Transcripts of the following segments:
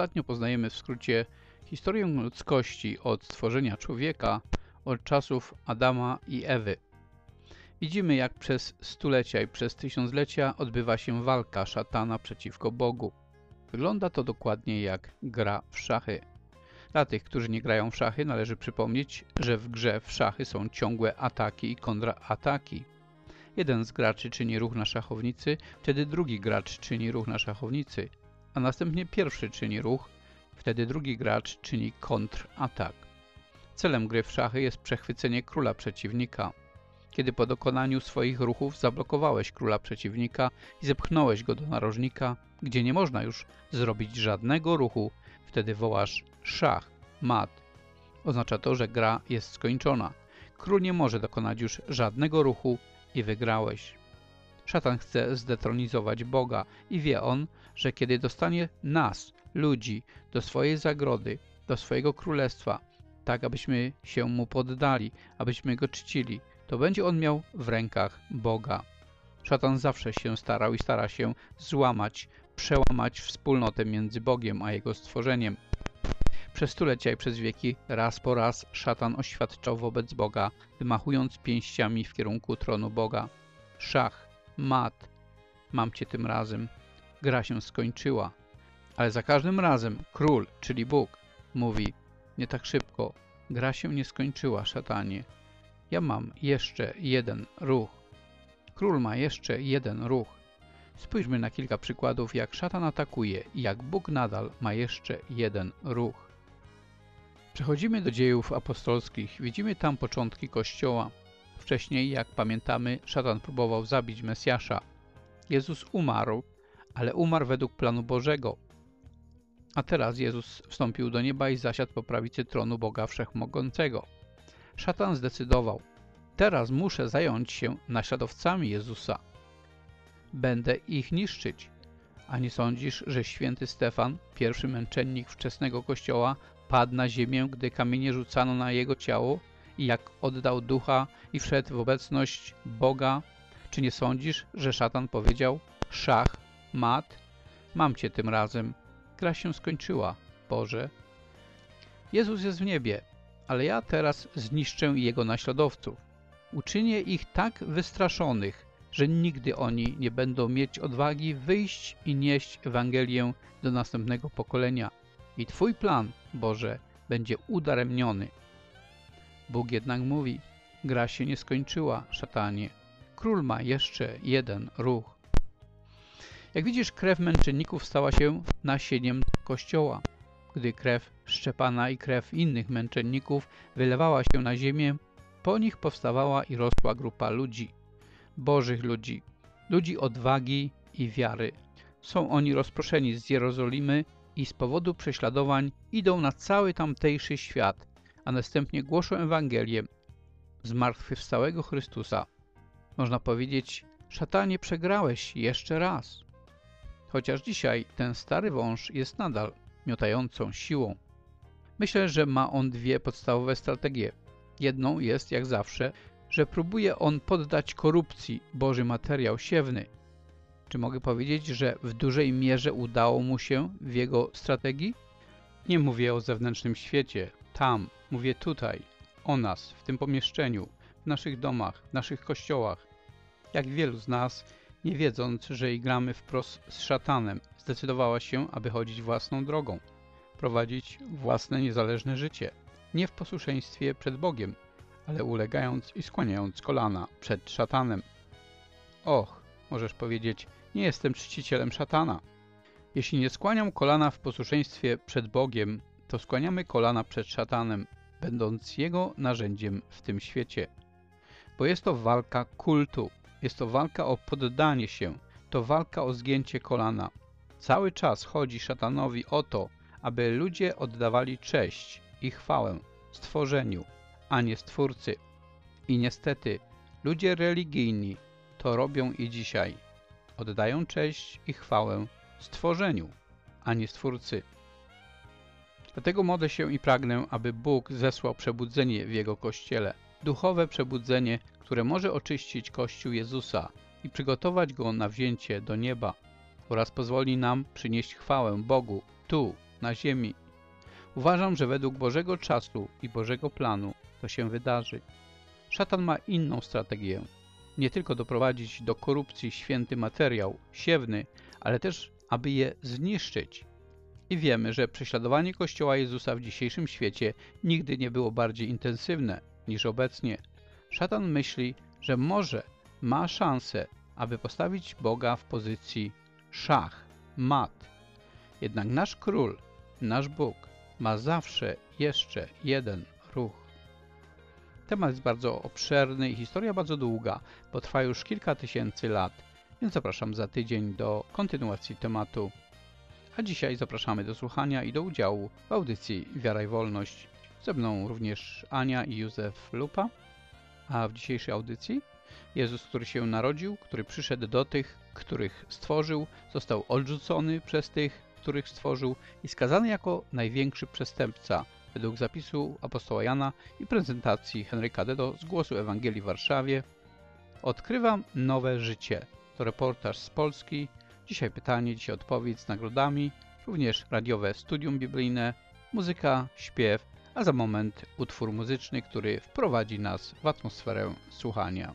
Ostatnio poznajemy w skrócie historię ludzkości od stworzenia człowieka, od czasów Adama i Ewy. Widzimy, jak przez stulecia i przez tysiąclecia odbywa się walka szatana przeciwko Bogu. Wygląda to dokładnie jak gra w szachy. Dla tych, którzy nie grają w szachy, należy przypomnieć, że w grze w szachy są ciągłe ataki i kontraataki. Jeden z graczy czyni ruch na szachownicy, wtedy drugi gracz czyni ruch na szachownicy, a następnie pierwszy czyni ruch, wtedy drugi gracz czyni kontratak. Celem gry w szachy jest przechwycenie króla przeciwnika. Kiedy po dokonaniu swoich ruchów zablokowałeś króla przeciwnika i zepchnąłeś go do narożnika, gdzie nie można już zrobić żadnego ruchu, wtedy wołasz szach, mat. Oznacza to, że gra jest skończona. Król nie może dokonać już żadnego ruchu i wygrałeś. Szatan chce zdetronizować Boga i wie on, że kiedy dostanie nas, ludzi, do swojej zagrody, do swojego królestwa, tak abyśmy się mu poddali, abyśmy go czcili, to będzie on miał w rękach Boga. Szatan zawsze się starał i stara się złamać, przełamać wspólnotę między Bogiem a jego stworzeniem. Przez stulecia i przez wieki raz po raz szatan oświadczał wobec Boga, wymachując pięściami w kierunku tronu Boga. Szach, mat, mam cię tym razem. Gra się skończyła. Ale za każdym razem król, czyli Bóg, mówi, nie tak szybko, gra się nie skończyła, szatanie. Ja mam jeszcze jeden ruch. Król ma jeszcze jeden ruch. Spójrzmy na kilka przykładów, jak szatan atakuje i jak Bóg nadal ma jeszcze jeden ruch. Przechodzimy do dziejów apostolskich. Widzimy tam początki Kościoła. Wcześniej, jak pamiętamy, szatan próbował zabić Mesjasza. Jezus umarł, ale umarł według planu Bożego. A teraz Jezus wstąpił do nieba i zasiadł po prawicy tronu Boga Wszechmogącego. Szatan zdecydował, teraz muszę zająć się naśladowcami Jezusa. Będę ich niszczyć. A nie sądzisz, że święty Stefan, pierwszy męczennik wczesnego kościoła, padł na ziemię, gdy kamienie rzucano na jego ciało i jak oddał ducha i wszedł w obecność Boga? Czy nie sądzisz, że szatan powiedział, szach, mat, mam cię tym razem, gra się skończyła, Boże. Jezus jest w niebie, ale ja teraz zniszczę Jego naśladowców. Uczynię ich tak wystraszonych, że nigdy oni nie będą mieć odwagi wyjść i nieść Ewangelię do następnego pokolenia. I Twój plan, Boże, będzie udaremniony. Bóg jednak mówi, gra się nie skończyła, szatanie. Król ma jeszcze jeden ruch. Jak widzisz, krew męczenników stała się nasieniem Kościoła. Gdy krew Szczepana i krew innych męczenników wylewała się na ziemię, po nich powstawała i rosła grupa ludzi, bożych ludzi, ludzi odwagi i wiary. Są oni rozproszeni z Jerozolimy i z powodu prześladowań idą na cały tamtejszy świat, a następnie głoszą Ewangelię zmartwychwstałego Chrystusa. Można powiedzieć, szatanie przegrałeś jeszcze raz. Chociaż dzisiaj ten stary wąż jest nadal miotającą siłą. Myślę, że ma on dwie podstawowe strategie. Jedną jest, jak zawsze, że próbuje on poddać korupcji Boży materiał siewny. Czy mogę powiedzieć, że w dużej mierze udało mu się w jego strategii? Nie mówię o zewnętrznym świecie, tam, mówię tutaj, o nas, w tym pomieszczeniu, w naszych domach, w naszych kościołach. Jak wielu z nas, nie wiedząc, że igramy wprost z szatanem, zdecydowała się, aby chodzić własną drogą, prowadzić własne niezależne życie, nie w posłuszeństwie przed Bogiem, ale ulegając i skłaniając kolana przed szatanem. Och, możesz powiedzieć, nie jestem czcicielem szatana. Jeśli nie skłaniam kolana w posłuszeństwie przed Bogiem, to skłaniamy kolana przed szatanem, będąc jego narzędziem w tym świecie. Bo jest to walka kultu, jest to walka o poddanie się, to walka o zgięcie kolana. Cały czas chodzi szatanowi o to, aby ludzie oddawali cześć i chwałę stworzeniu, a nie Stwórcy. I niestety, ludzie religijni to robią i dzisiaj. Oddają cześć i chwałę stworzeniu, a nie Stwórcy. Dlatego modlę się i pragnę, aby Bóg zesłał przebudzenie w Jego Kościele. Duchowe przebudzenie, które może oczyścić Kościół Jezusa i przygotować go na wzięcie do nieba oraz pozwoli nam przynieść chwałę Bogu tu na ziemi. Uważam, że według Bożego czasu i Bożego planu to się wydarzy. Szatan ma inną strategię. Nie tylko doprowadzić do korupcji święty materiał, siewny, ale też aby je zniszczyć. I wiemy, że prześladowanie Kościoła Jezusa w dzisiejszym świecie nigdy nie było bardziej intensywne niż obecnie. Szatan myśli, że może ma szansę, aby postawić Boga w pozycji szach, mat. Jednak nasz król, nasz Bóg ma zawsze jeszcze jeden ruch. Temat jest bardzo obszerny i historia bardzo długa, bo trwa już kilka tysięcy lat, więc zapraszam za tydzień do kontynuacji tematu. A dzisiaj zapraszamy do słuchania i do udziału w audycji Wiara i Wolność. Ze mną również Ania i Józef Lupa. A w dzisiejszej audycji Jezus, który się narodził, który przyszedł do tych, których stworzył, został odrzucony przez tych, których stworzył i skazany jako największy przestępca według zapisu apostoła Jana i prezentacji Henryka Dedo z Głosu Ewangelii w Warszawie. Odkrywam nowe życie. To reportaż z Polski. Dzisiaj pytanie, dzisiaj odpowiedź z nagrodami, również radiowe studium biblijne, muzyka, śpiew, a za moment utwór muzyczny, który wprowadzi nas w atmosferę słuchania.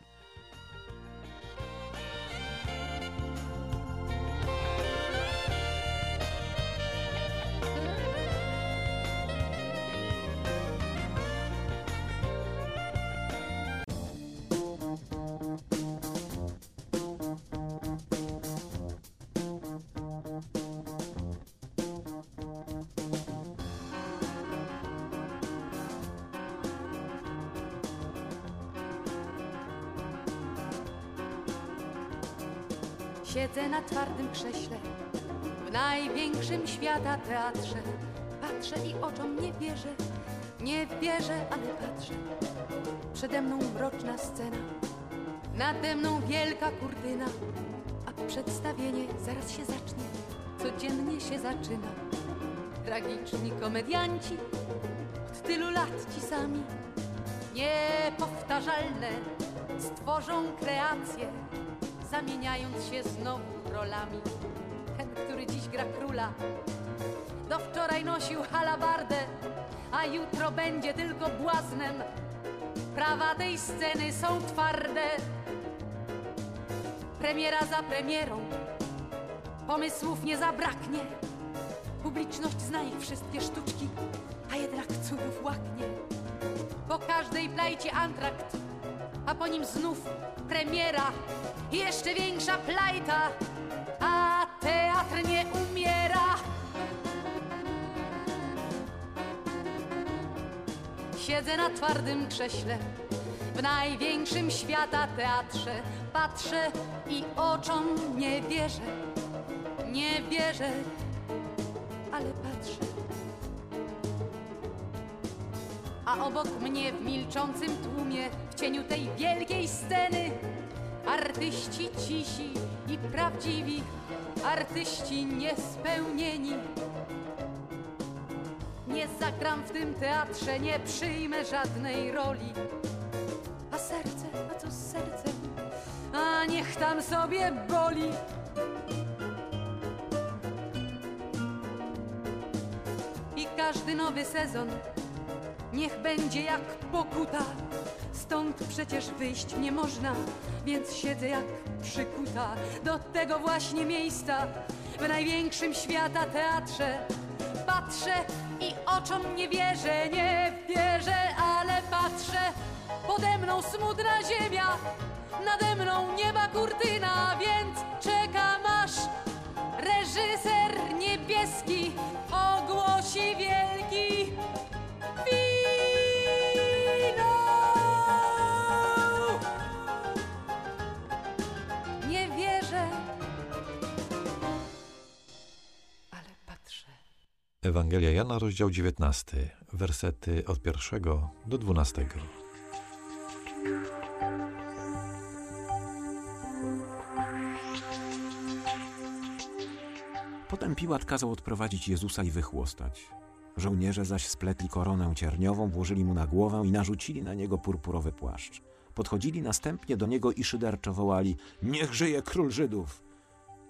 Się zaczyna. Tragiczni komedianci, od tylu lat ci sami, niepowtarzalne, stworzą kreacje zamieniając się znowu rolami. Ten, który dziś gra króla, do wczoraj nosił halabardę, a jutro będzie tylko błaznem. Prawa tej sceny są twarde. Premiera za premierą, pomysłów nie zabraknie. Publiczność zna ich wszystkie sztuczki, a jednak cudów łaknie. Po każdej plajcie antrakt, a po nim znów premiera jeszcze większa plajta, a teatr nie umiera. Siedzę na twardym krześle w największym świata teatrze. Patrzę i oczom nie wierzę, nie wierzę, ale patrzę. A obok mnie w milczącym tłumie, w cieniu tej wielkiej sceny, artyści cisi i prawdziwi, artyści niespełnieni. Nie zagram w tym teatrze, nie przyjmę żadnej roli. A serce, a co z sercem? A niech tam sobie boli. Każdy nowy sezon niech będzie jak pokuta. Stąd przecież wyjść nie można, więc siedzę jak przykuta do tego właśnie miejsca w największym świata teatrze. Patrzę i oczom nie wierzę, nie wierzę, ale patrzę. Pode mną smutna ziemia, nade mną nieba kurtyna, więc czekam aż reżyser niebieski Ewangelia Jana, rozdział 19, wersety od pierwszego do dwunastego. Potem Piłat kazał odprowadzić Jezusa i wychłostać. Żołnierze zaś spletli koronę cierniową, włożyli mu na głowę i narzucili na niego purpurowy płaszcz. Podchodzili następnie do niego i szyderczo wołali: Niech żyje król Żydów!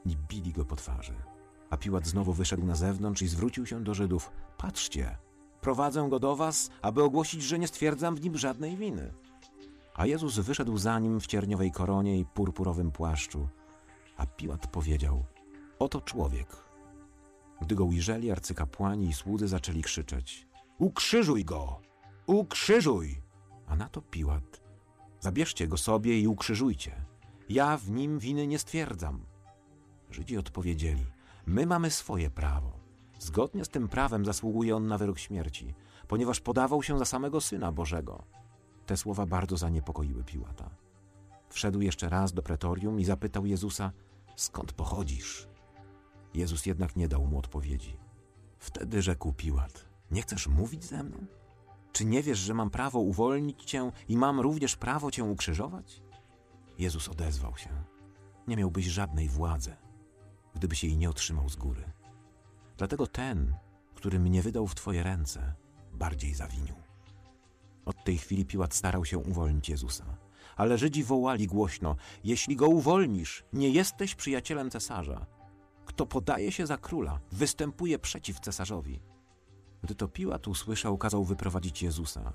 I bili go po twarzy. A Piłat znowu wyszedł na zewnątrz i zwrócił się do Żydów. Patrzcie, prowadzę go do was, aby ogłosić, że nie stwierdzam w nim żadnej winy. A Jezus wyszedł za nim w cierniowej koronie i purpurowym płaszczu. A Piłat powiedział, oto człowiek. Gdy go ujrzeli, arcykapłani i słudzy zaczęli krzyczeć, ukrzyżuj go, ukrzyżuj! A na to Piłat, zabierzcie go sobie i ukrzyżujcie. Ja w nim winy nie stwierdzam. Żydzi odpowiedzieli, my mamy swoje prawo. Zgodnie z tym prawem zasługuje on na wyrok śmierci, ponieważ podawał się za samego Syna Bożego. Te słowa bardzo zaniepokoiły Piłata. Wszedł jeszcze raz do pretorium i zapytał Jezusa, skąd pochodzisz? Jezus jednak nie dał mu odpowiedzi. Wtedy rzekł Piłat, nie chcesz mówić ze mną? Czy nie wiesz, że mam prawo uwolnić cię i mam również prawo cię ukrzyżować? Jezus odezwał się. Nie miałbyś żadnej władzy, gdybyś jej nie otrzymał z góry. Dlatego ten, który mnie wydał w twoje ręce, bardziej zawinił. Od tej chwili Piłat starał się uwolnić Jezusa. Ale Żydzi wołali głośno: Jeśli go uwolnisz, nie jesteś przyjacielem cesarza. Kto podaje się za króla, występuje przeciw cesarzowi. Gdy to Piłat usłyszał, kazał wyprowadzić Jezusa,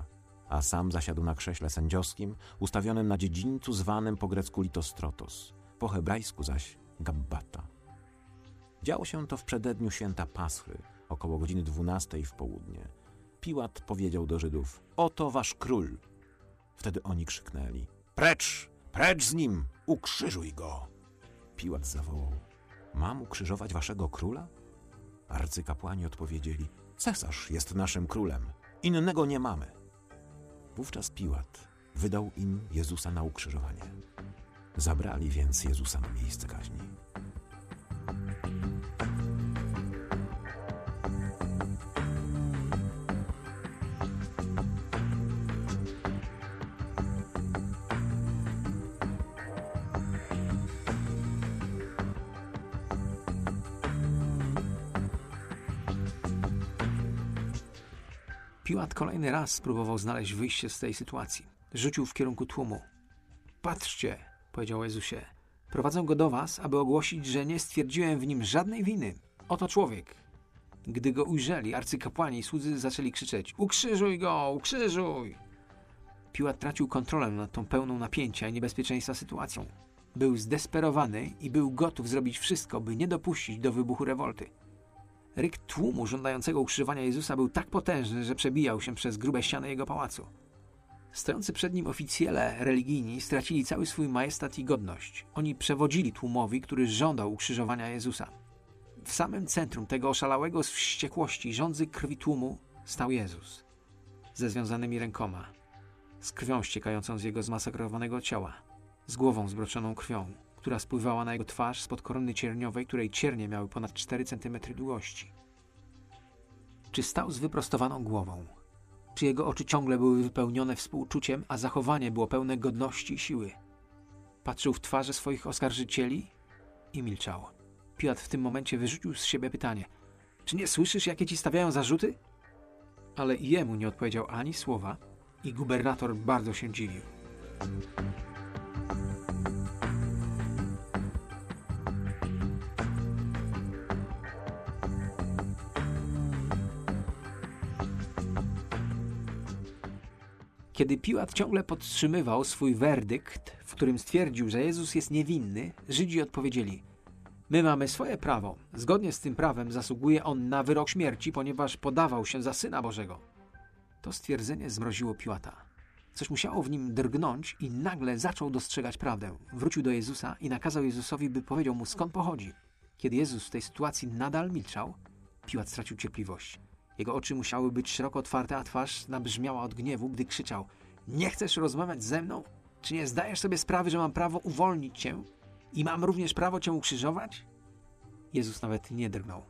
a sam zasiadł na krześle sędziowskim, ustawionym na dziedzińcu zwanym po grecku Litostrotos, po hebrajsku zaś Gabbata. Działo się to w przededniu święta Paschy, około godziny dwunastej w południe. Piłat powiedział do Żydów: Oto wasz król. Wtedy oni krzyknęli: Precz, precz z nim, ukrzyżuj go. Piłat zawołał: Mam ukrzyżować waszego króla? Arcykapłani odpowiedzieli: Cesarz jest naszym królem, innego nie mamy. Wówczas Piłat wydał im Jezusa na ukrzyżowanie. Zabrali więc Jezusa na miejsce kaźni. Piłat kolejny raz spróbował znaleźć wyjście z tej sytuacji. Rzucił w kierunku tłumu. Patrzcie, powiedział Jezusie, prowadzę go do was, aby ogłosić, że nie stwierdziłem w nim żadnej winy. Oto człowiek. Gdy go ujrzeli, arcykapłani i słudzy zaczęli krzyczeć: Ukrzyżuj go, ukrzyżuj! Piłat tracił kontrolę nad tą pełną napięcia i niebezpieczeństwa sytuacją. Był zdesperowany i był gotów zrobić wszystko, by nie dopuścić do wybuchu rewolty. Ryk tłumu żądającego ukrzyżowania Jezusa był tak potężny, że przebijał się przez grube ściany jego pałacu. Stojący przed nim oficjele religijni stracili cały swój majestat i godność. Oni przewodzili tłumowi, który żądał ukrzyżowania Jezusa. W samym centrum tego oszalałego z wściekłości rządzy krwi tłumu stał Jezus. Ze związanymi rękoma, z krwią ściekającą z jego zmasakrowanego ciała, z głową zbroczoną krwią, która spływała na jego twarz spod korony cierniowej, której ciernie miały ponad 4 cm długości. Czy stał z wyprostowaną głową? Czy jego oczy ciągle były wypełnione współczuciem, a zachowanie było pełne godności i siły? Patrzył w twarze swoich oskarżycieli i milczał. Piłat w tym momencie wyrzucił z siebie pytanie: Czy nie słyszysz, jakie ci stawiają zarzuty? Ale i jemu nie odpowiedział ani słowa, i gubernator bardzo się dziwił. Kiedy Piłat ciągle podtrzymywał swój werdykt, w którym stwierdził, że Jezus jest niewinny, Żydzi odpowiedzieli: My mamy swoje prawo. Zgodnie z tym prawem zasługuje on na wyrok śmierci, ponieważ podawał się za syna Bożego. To stwierdzenie zmroziło Piłata. Coś musiało w nim drgnąć i nagle zaczął dostrzegać prawdę. Wrócił do Jezusa i nakazał Jezusowi, by powiedział mu skąd pochodzi. Kiedy Jezus w tej sytuacji nadal milczał, Piłat stracił cierpliwość. Jego oczy musiały być szeroko otwarte, a twarz nabrzmiała od gniewu, gdy krzyczał: Nie chcesz rozmawiać ze mną? Czy nie zdajesz sobie sprawy, że mam prawo uwolnić cię i mam również prawo cię ukrzyżować? Jezus nawet nie drgnął.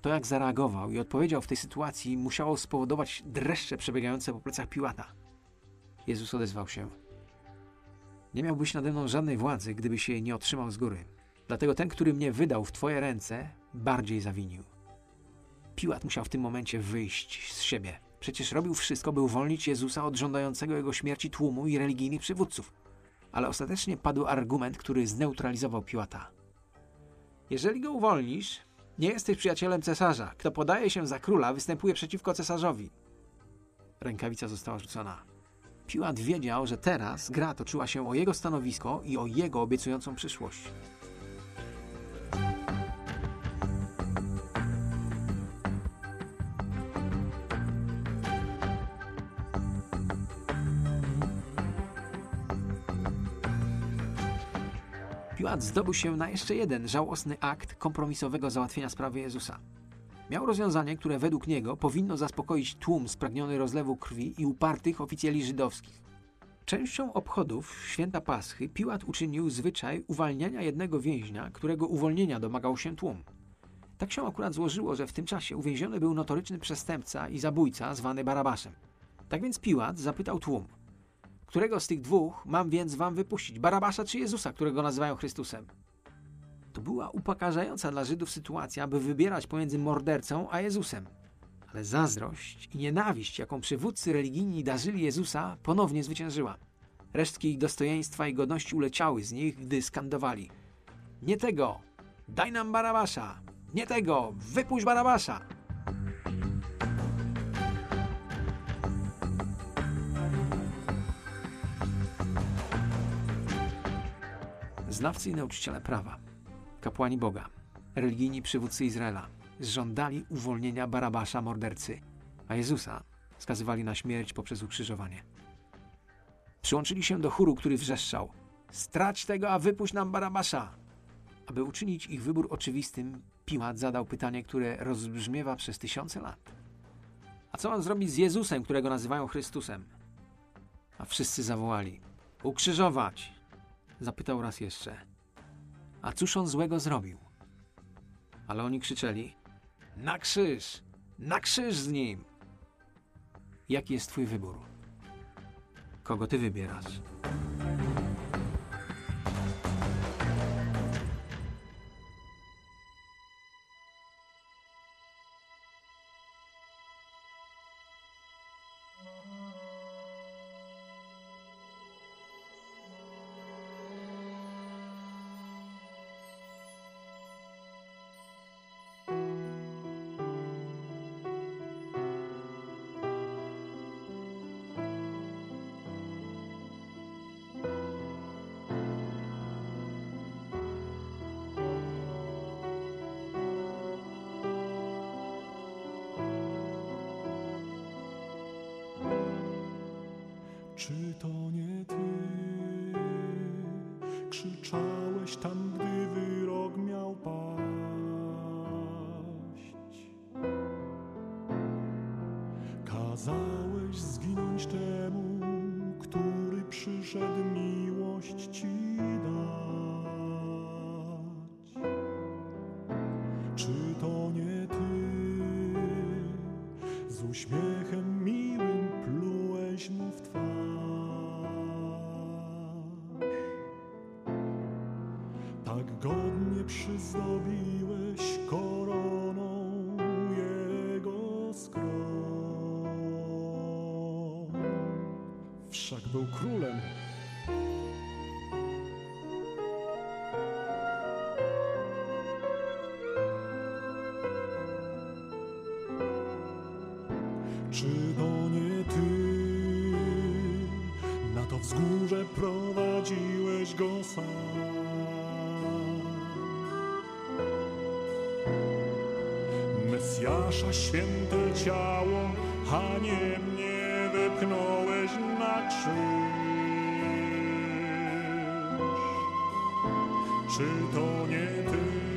To, jak zareagował i odpowiedział w tej sytuacji, musiało spowodować dreszcze przebiegające po plecach Piłata. Jezus odezwał się: Nie miałbyś nade mną żadnej władzy, gdybyś jej nie otrzymał z góry. Dlatego ten, który mnie wydał w twoje ręce, bardziej zawinił. Piłat musiał w tym momencie wyjść z siebie. Przecież robił wszystko, by uwolnić Jezusa od żądającego jego śmierci tłumu i religijnych przywódców. Ale ostatecznie padł argument, który zneutralizował Piłata. Jeżeli go uwolnisz, Nie jesteś przyjacielem cesarza. Kto podaje się za króla, występuje przeciwko cesarzowi. Rękawica została rzucona. Piłat wiedział, że teraz gra toczyła się o jego stanowisko i o jego obiecującą przyszłość. Piłat zdobył się na jeszcze jeden żałosny akt kompromisowego załatwienia sprawy Jezusa. Miał rozwiązanie, które według niego powinno zaspokoić tłum spragniony rozlewu krwi i upartych oficjeli żydowskich. Częścią obchodów święta Paschy Piłat uczynił zwyczaj uwalniania jednego więźnia, którego uwolnienia domagał się tłum. Tak się akurat złożyło, że w tym czasie uwięziony był notoryczny przestępca i zabójca zwany Barabaszem. Tak więc Piłat zapytał tłum – Którego z tych dwóch mam więc wam wypuścić? Barabasza czy Jezusa, którego nazywają Chrystusem? To była upokarzająca dla Żydów sytuacja, by wybierać pomiędzy mordercą a Jezusem. Ale zazdrość i nienawiść, jaką przywódcy religijni darzyli Jezusa, ponownie zwyciężyła. Resztki ich dostojeństwa i godności uleciały z nich, gdy skandowali: Nie tego! Daj nam Barabasza! Nie tego! Wypuść Barabasza! Znawcy i nauczyciele prawa, kapłani Boga, religijni przywódcy Izraela żądali uwolnienia Barabasza, mordercy, a Jezusa skazywali na śmierć poprzez ukrzyżowanie. Przyłączyli się do chóru, który wrzeszczał: Strać tego, a wypuść nam Barabasza! Aby uczynić ich wybór oczywistym, Piłat zadał pytanie, które rozbrzmiewa przez tysiące lat. A co mam zrobić z Jezusem, którego nazywają Chrystusem? A wszyscy zawołali: Ukrzyżować! Zapytał raz jeszcze. A cóż on złego zrobił? Ale oni krzyczeli: Na krzyż! Na krzyż z nim! Jaki jest twój wybór? Kogo ty wybierasz? Z prowadziłeś go sam? Mesjasza święte ciało, a nie mnie wypchnąłeś na krzyż. Czy to nie ty?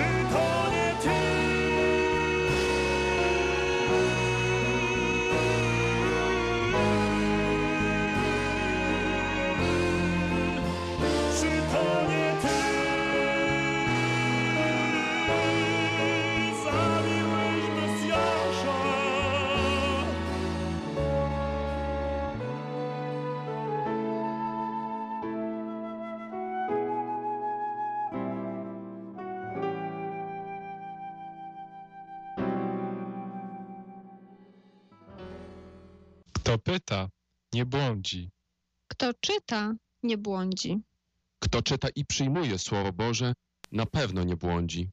Czy to Kto pyta, nie błądzi. Kto czyta, nie błądzi. Kto czyta i przyjmuje Słowo Boże, na pewno nie błądzi.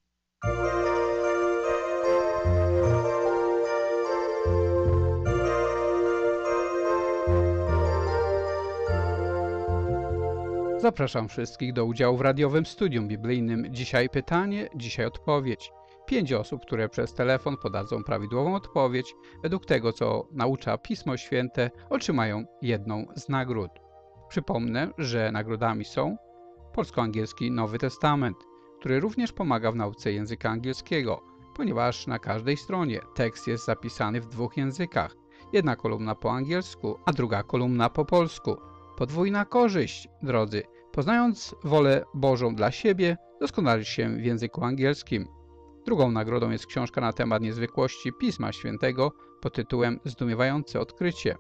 Zapraszam wszystkich do udziału w radiowym studium biblijnym. Dzisiaj pytanie, dzisiaj odpowiedź. Pięć osób, które przez telefon podadzą prawidłową odpowiedź, według tego, co naucza Pismo Święte, otrzymają jedną z nagród. Przypomnę, że nagrodami są polsko-angielski Nowy Testament, który również pomaga w nauce języka angielskiego, ponieważ na każdej stronie tekst jest zapisany w dwóch językach. Jedna kolumna po angielsku, a druga kolumna po polsku. Podwójna korzyść, drodzy. Poznając wolę Bożą dla siebie, doskonalisz się w języku angielskim. Drugą nagrodą jest książka na temat niezwykłości Pisma Świętego pod tytułem Zdumiewające odkrycie.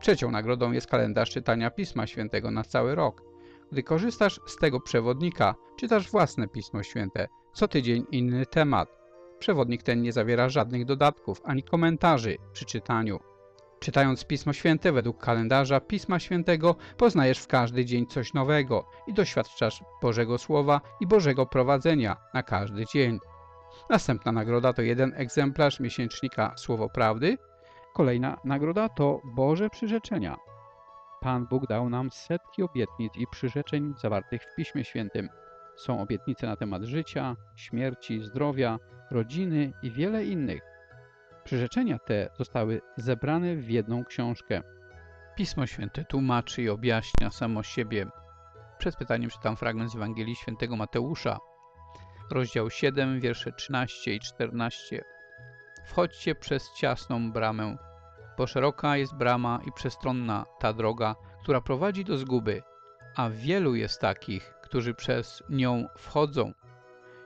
Trzecią nagrodą jest kalendarz czytania Pisma Świętego na cały rok. Gdy korzystasz z tego przewodnika, czytasz własne Pismo Święte, co tydzień inny temat. Przewodnik ten nie zawiera żadnych dodatków ani komentarzy przy czytaniu. Czytając Pismo Święte według kalendarza Pisma Świętego, poznajesz w każdy dzień coś nowego i doświadczasz Bożego Słowa i Bożego prowadzenia na każdy dzień. Następna nagroda to jeden egzemplarz miesięcznika Słowo Prawdy. Kolejna nagroda to Boże Przyrzeczenia. Pan Bóg dał nam setki obietnic i przyrzeczeń zawartych w Piśmie Świętym. Są obietnice na temat życia, śmierci, zdrowia, rodziny i wiele innych. Przyrzeczenia te zostały zebrane w jedną książkę. Pismo Święte tłumaczy i objaśnia samo siebie. Przed pytaniem czytam fragment z Ewangelii Świętego Mateusza, rozdział 7, wiersze 13 i 14. Wchodźcie przez ciasną bramę, bo szeroka jest brama i przestronna ta droga, która prowadzi do zguby, a wielu jest takich, którzy przez nią wchodzą.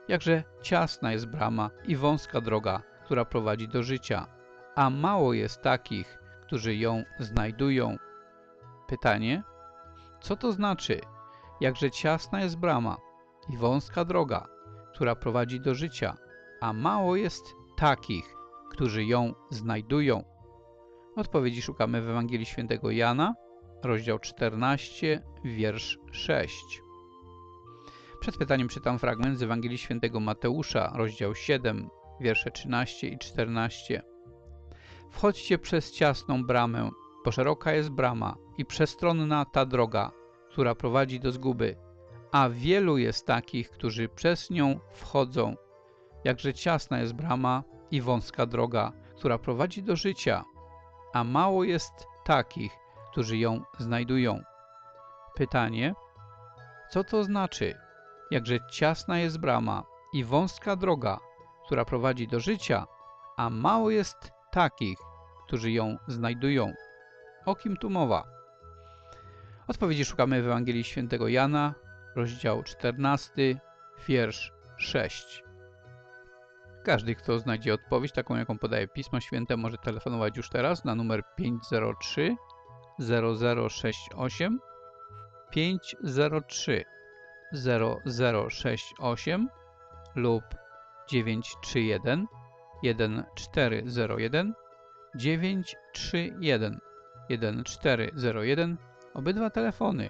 Jakże ciasna jest brama i wąska droga, która prowadzi do życia, a mało jest takich, którzy ją znajdują. Pytanie, co to znaczy? Jakże ciasna jest brama i wąska droga, która prowadzi do życia, a mało jest takich, którzy ją znajdują. Odpowiedzi szukamy w Ewangelii Świętego Jana, rozdział 14, wiersz 6. Przed pytaniem czytam fragment z Ewangelii Świętego Mateusza, rozdział 7, wiersze 13 i 14. Wchodźcie przez ciasną bramę, bo szeroka jest brama i przestronna ta droga, która prowadzi do zguby, a wielu jest takich, którzy przez nią wchodzą. Jakże ciasna jest brama i wąska droga, która prowadzi do życia, a mało jest takich, którzy ją znajdują. Pytanie, co to znaczy? Jakże ciasna jest brama i wąska droga, która prowadzi do życia, a mało jest takich, którzy ją znajdują. O kim tu mowa? Odpowiedzi szukamy w Ewangelii Świętego Jana, rozdział 14, wiersz 6. Każdy, kto znajdzie odpowiedź, taką jaką podaje Pismo Święte, może telefonować już teraz na numer 503 0068 503 0068 lub 931 1401 931 1401 obydwa telefony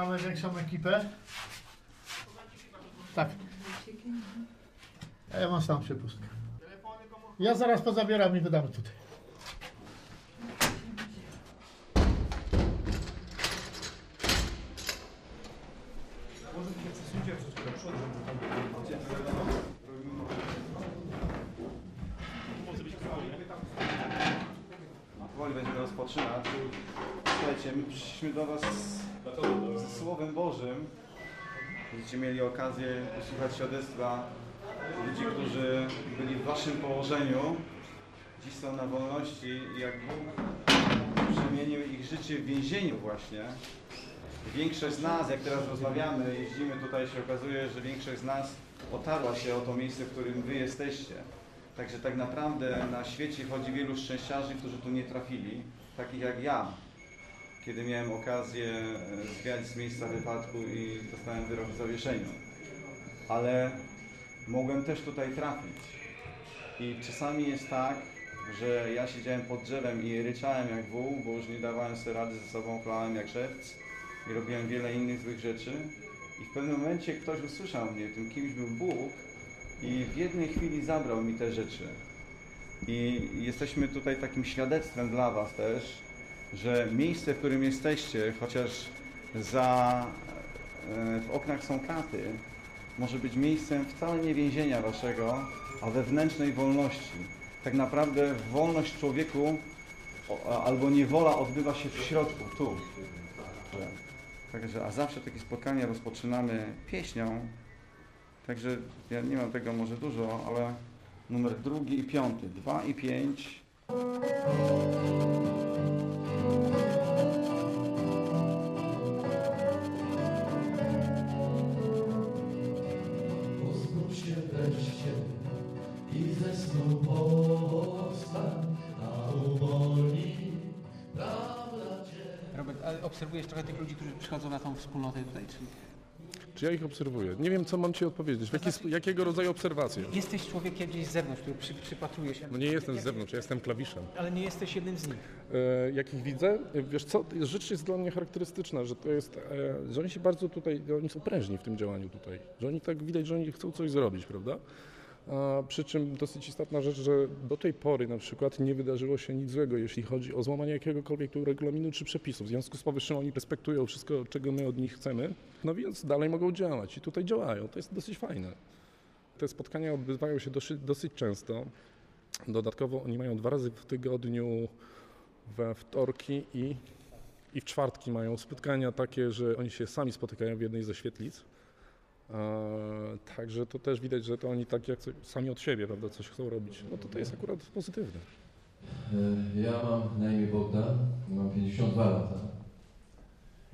mamy większą ekipę? Tak. Ja mam sam przepustkę. Ja zaraz pozabieram i wydamy tutaj. Posłuchać świadectwa ludzi, którzy byli w Waszym położeniu. Dziś są na wolności i jak Bóg przemienił ich życie w więzieniu właśnie. Większość z nas, jak teraz rozmawiamy, jeździmy tutaj, się okazuje, że większość z nas otarła się o to miejsce, w którym Wy jesteście. Także tak naprawdę na świecie chodzi wielu szczęściarzy, którzy tu nie trafili, takich jak ja, kiedy miałem okazję e, zwiać z miejsca wypadku i dostałem wyrok w zawieszeniu. Ale mogłem też tutaj trafić. I czasami jest tak, że ja siedziałem pod drzewem i ryczałem jak wół, bo już nie dawałem sobie rady ze sobą, chlałem jak szewc i robiłem wiele innych złych rzeczy. I w pewnym momencie ktoś usłyszał mnie, tym kimś był Bóg i w jednej chwili zabrał mi te rzeczy. I jesteśmy tutaj takim świadectwem dla Was też, że miejsce, w którym jesteście, chociaż za, e, w oknach są kraty, może być miejscem wcale nie więzienia Waszego, a wewnętrznej wolności. Tak naprawdę wolność człowieku albo niewola odbywa się w środku, tu. Także, a zawsze takie spotkania rozpoczynamy pieśnią, Także ja nie mam tego może dużo, ale numer drugi i piąty, dwa i pięć. Obserwujesz trochę tych ludzi, którzy przychodzą na tą wspólnotę tutaj, czy... Czy ja ich obserwuję? Nie wiem, co mam Ci odpowiedzieć. Jaki, sp- jakiego rodzaju obserwacje? Jesteś człowiekiem gdzieś z zewnątrz, który przy, przypatruje się... No nie jestem z zewnątrz, ja jestem klawiszem. Ale nie jesteś jednym z nich. E, jak ich widzę, e, wiesz co, rzecz jest dla mnie charakterystyczna, że to jest, e, że oni się bardzo tutaj, oni są prężni w tym działaniu tutaj. Że oni tak widać, że oni chcą coś zrobić, prawda? A przy czym dosyć istotna rzecz, że do tej pory na przykład nie wydarzyło się nic złego, jeśli chodzi o złamanie jakiegokolwiek tu regulaminu czy przepisów. W związku z powyższym oni respektują wszystko, czego my od nich chcemy, no więc dalej mogą działać i tutaj działają. To jest dosyć fajne. Te spotkania odbywają się dosyć, dosyć często. Dodatkowo oni mają dwa razy w tygodniu we wtorki i, i w czwartki mają spotkania takie, że oni się sami spotykają w jednej ze świetlic. E, Także to też widać, że to oni tak jak sami od siebie, prawda, coś chcą robić. No to to jest akurat pozytywne. E, Ja mam na imię Bogdan, mam 52 lata.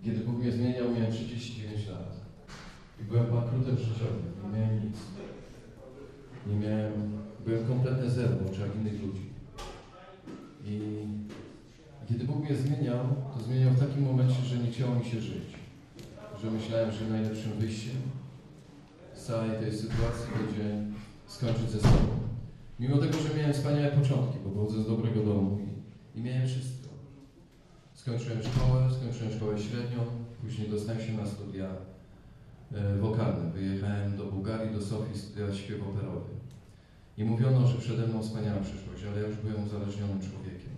Kiedy Bóg mnie zmieniał, miałem 39 lat. I byłem bankrutem życiowym, nie miałem nic. Nie miałem, byłem kompletnie zero w oczach innych ludzi. I kiedy Bóg mnie zmieniał, to zmieniał w takim momencie, że nie chciało mi się żyć. Że myślałem, że najlepszym wyjściem całej tej sytuacji będzie skończyć ze sobą. Mimo tego, że miałem wspaniałe początki, bo pochodzę z dobrego domu i, i miałem wszystko. Skończyłem szkołę, skończyłem szkołę średnią, później dostałem się na studia e, wokalne. Wyjechałem do Bułgarii, do Sofii studiować śpiew operowy. I mówiono, że przede mną wspaniała przyszłość, ale ja już byłem uzależnionym człowiekiem.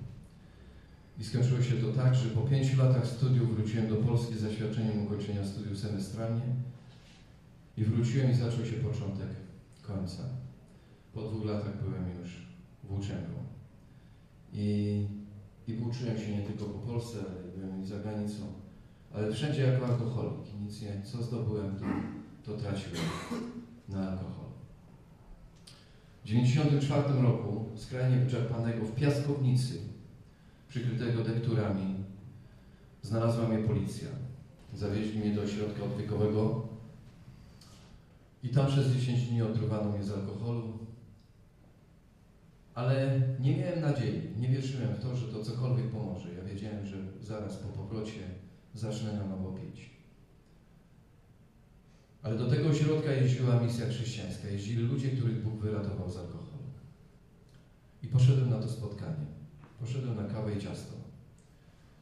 I skończyło się to tak, że po pięciu latach studiów wróciłem do Polski z zaświadczeniem ukończenia studiów semestralnie i wróciłem i zaczął się początek końca. Po dwóch latach byłem już włóczęgą. I, I włóczyłem się nie tylko po Polsce, ale byłem i za granicą. Ale wszędzie jako alkoholik. I nic nie, co zdobyłem, to, to traciłem na alkohol. W 1994 roku, skrajnie wyczerpanego w piaskownicy, przykrytego dekturami, znalazła mnie policja. Zawieźli mnie do ośrodka odwykowego i tam przez 10 dni otruwano mnie z alkoholu. Ale nie miałem nadziei, nie wierzyłem w to, że to cokolwiek pomoże. Ja wiedziałem, że zaraz po powrocie zacznę na nowo pić. Ale do tego ośrodka jeździła misja chrześcijańska. Jeździli ludzie, których Bóg wyratował z alkoholu. I poszedłem na to spotkanie. Poszedłem na kawę i ciasto.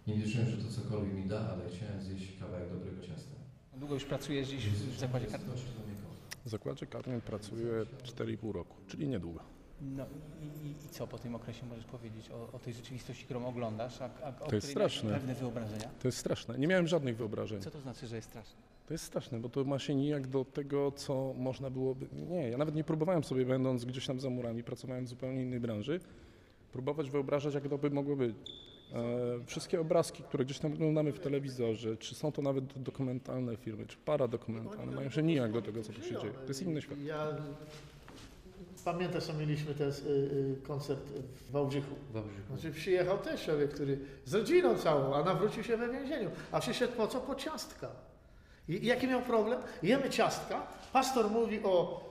Nie wierzyłem, że to cokolwiek mi da, ale chciałem zjeść kawałek dobrego ciasta. Długo już pracujesz gdzieś w zakładzie kartowym? W zakładzie karnym pracuję 4,5 roku, czyli niedługo. No i, i, co po tym okresie możesz powiedzieć o, o tej rzeczywistości, którą oglądasz, a, a o To jest straszne. pewne wyobrażenia? To jest straszne. Nie miałem żadnych wyobrażeń. Co to znaczy, że jest straszne? To jest straszne, bo to ma się nijak do tego, co można byłoby. Nie, ja nawet nie próbowałem sobie, będąc gdzieś tam za murami, pracowałem w zupełnie innej branży, próbować wyobrażać, jak to by mogło być. E, wszystkie obrazki, które gdzieś tam oglądamy w telewizorze, czy są to nawet dokumentalne filmy, czy paradokumentalne, mają się nijak do tego, co tu się dzieje. To jest inny świat. Ja pamiętam, że mieliśmy ten y, y, koncert w Wałbrzychu. Znaczy przyjechał też człowiek, który z rodziną całą, a nawrócił się we więzieniu. A przyszedł po co? Po ciastka. I, jaki miał problem? Jemy ciastka, pastor mówi o,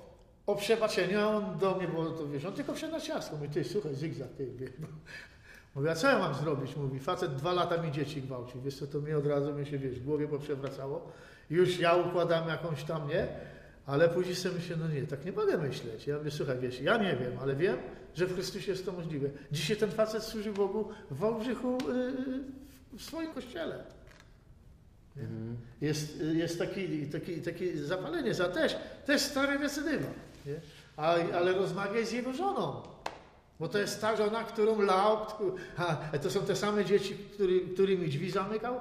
o przebaczeniu, a on do mnie, bo to wiesz, on tylko wszedł na ciastko. Mówi, ty słuchaj, zygzak, ty. Mówię, a co ja mam zrobić? Mówi, facet dwa lata mi dzieci gwałci. Wiesz co, to mi od razu mi się, wiesz, w głowie poprzewracało. Już ja układam jakąś tam, nie? Ale później sobie myślę, no nie, tak nie mogę myśleć. Ja mówię, słuchaj, wiesz, ja nie wiem, ale wiem, że w Chrystusie jest to możliwe. Dzisiaj ten facet służy Bogu w Wałbrzychu yy, w swoim kościele. Nie? Jest, y, jest taki, taki, takie zapalenie za też, też stary recydywa. Nie? A, ale rozmawiaj z jego żoną. Bo to jest ta żona, którą lał, a to są te same dzieci, który, którymi drzwi zamykał.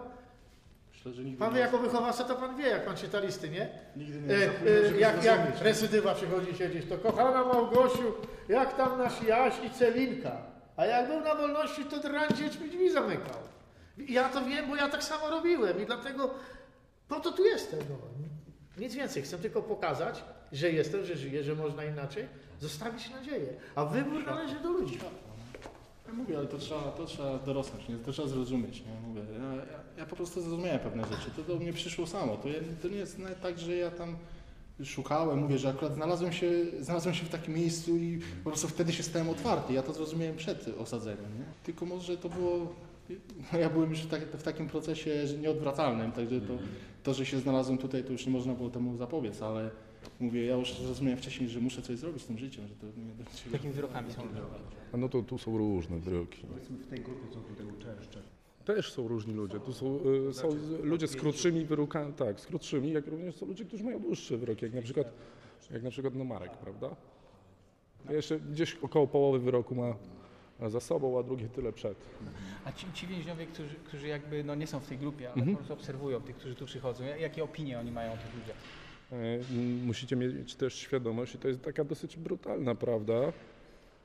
Nigdy Pan wie, jako wychowawca, to pan wie, jak pan czyta listy, nie? Nigdy nie E, e, jak, jak recydywa przychodzi siedzieć, to kochana Małgosiu, jak tam nasz Jaś i Celinka. A jak był na wolności, to drań dziećmi drzwi zamykał. Ja to wiem, bo ja tak samo robiłem i dlatego po to tu jestem. No. Nic więcej, chcę tylko pokazać, że jestem, że żyję, że można inaczej, zostawić nadzieję. A wybór należy do ludzi. Ja mówię, ale to trzeba, to trzeba dorosnąć, nie? to trzeba zrozumieć. Nie? Mówię, ja, ja, ja po prostu zrozumiałem pewne rzeczy, to do mnie przyszło samo. To, ja, to nie jest nawet tak, że ja tam szukałem, mówię, że akurat znalazłem się, znalazłem się w takim miejscu i po prostu wtedy się stałem otwarty. Ja to zrozumiałem przed osadzeniem. Nie? Tylko może to było, no ja byłem już w, tak, w takim procesie nieodwracalnym, także to, to, że się znalazłem tutaj, to już nie można było temu zapobiec, ale mówię, ja już zrozumiałem wcześniej, że muszę coś zrobić z tym życiem, że to nie czego- Jakimi wyrokami są A no to tu są różne wyroki. W tej grupie są tutaj uczęszcze. Też są różni ludzie. Tu są, y, są z- ludzie z krótszymi wyrokami, tak, z krótszymi, jak również są ludzie, którzy mają dłuższe wyroki, jak na przykład, jak na przykład no Marek, prawda? Jeszcze gdzieś około połowy wyroku ma za sobą, a drugie tyle przed. A ci, ci więźniowie, którzy, którzy jakby no nie są w tej grupie, ale Mhm. po prostu obserwują tych, którzy tu przychodzą, jakie opinie oni mają o tych ludziach? E, Musicie mieć też świadomość, i to jest taka dosyć brutalna prawda,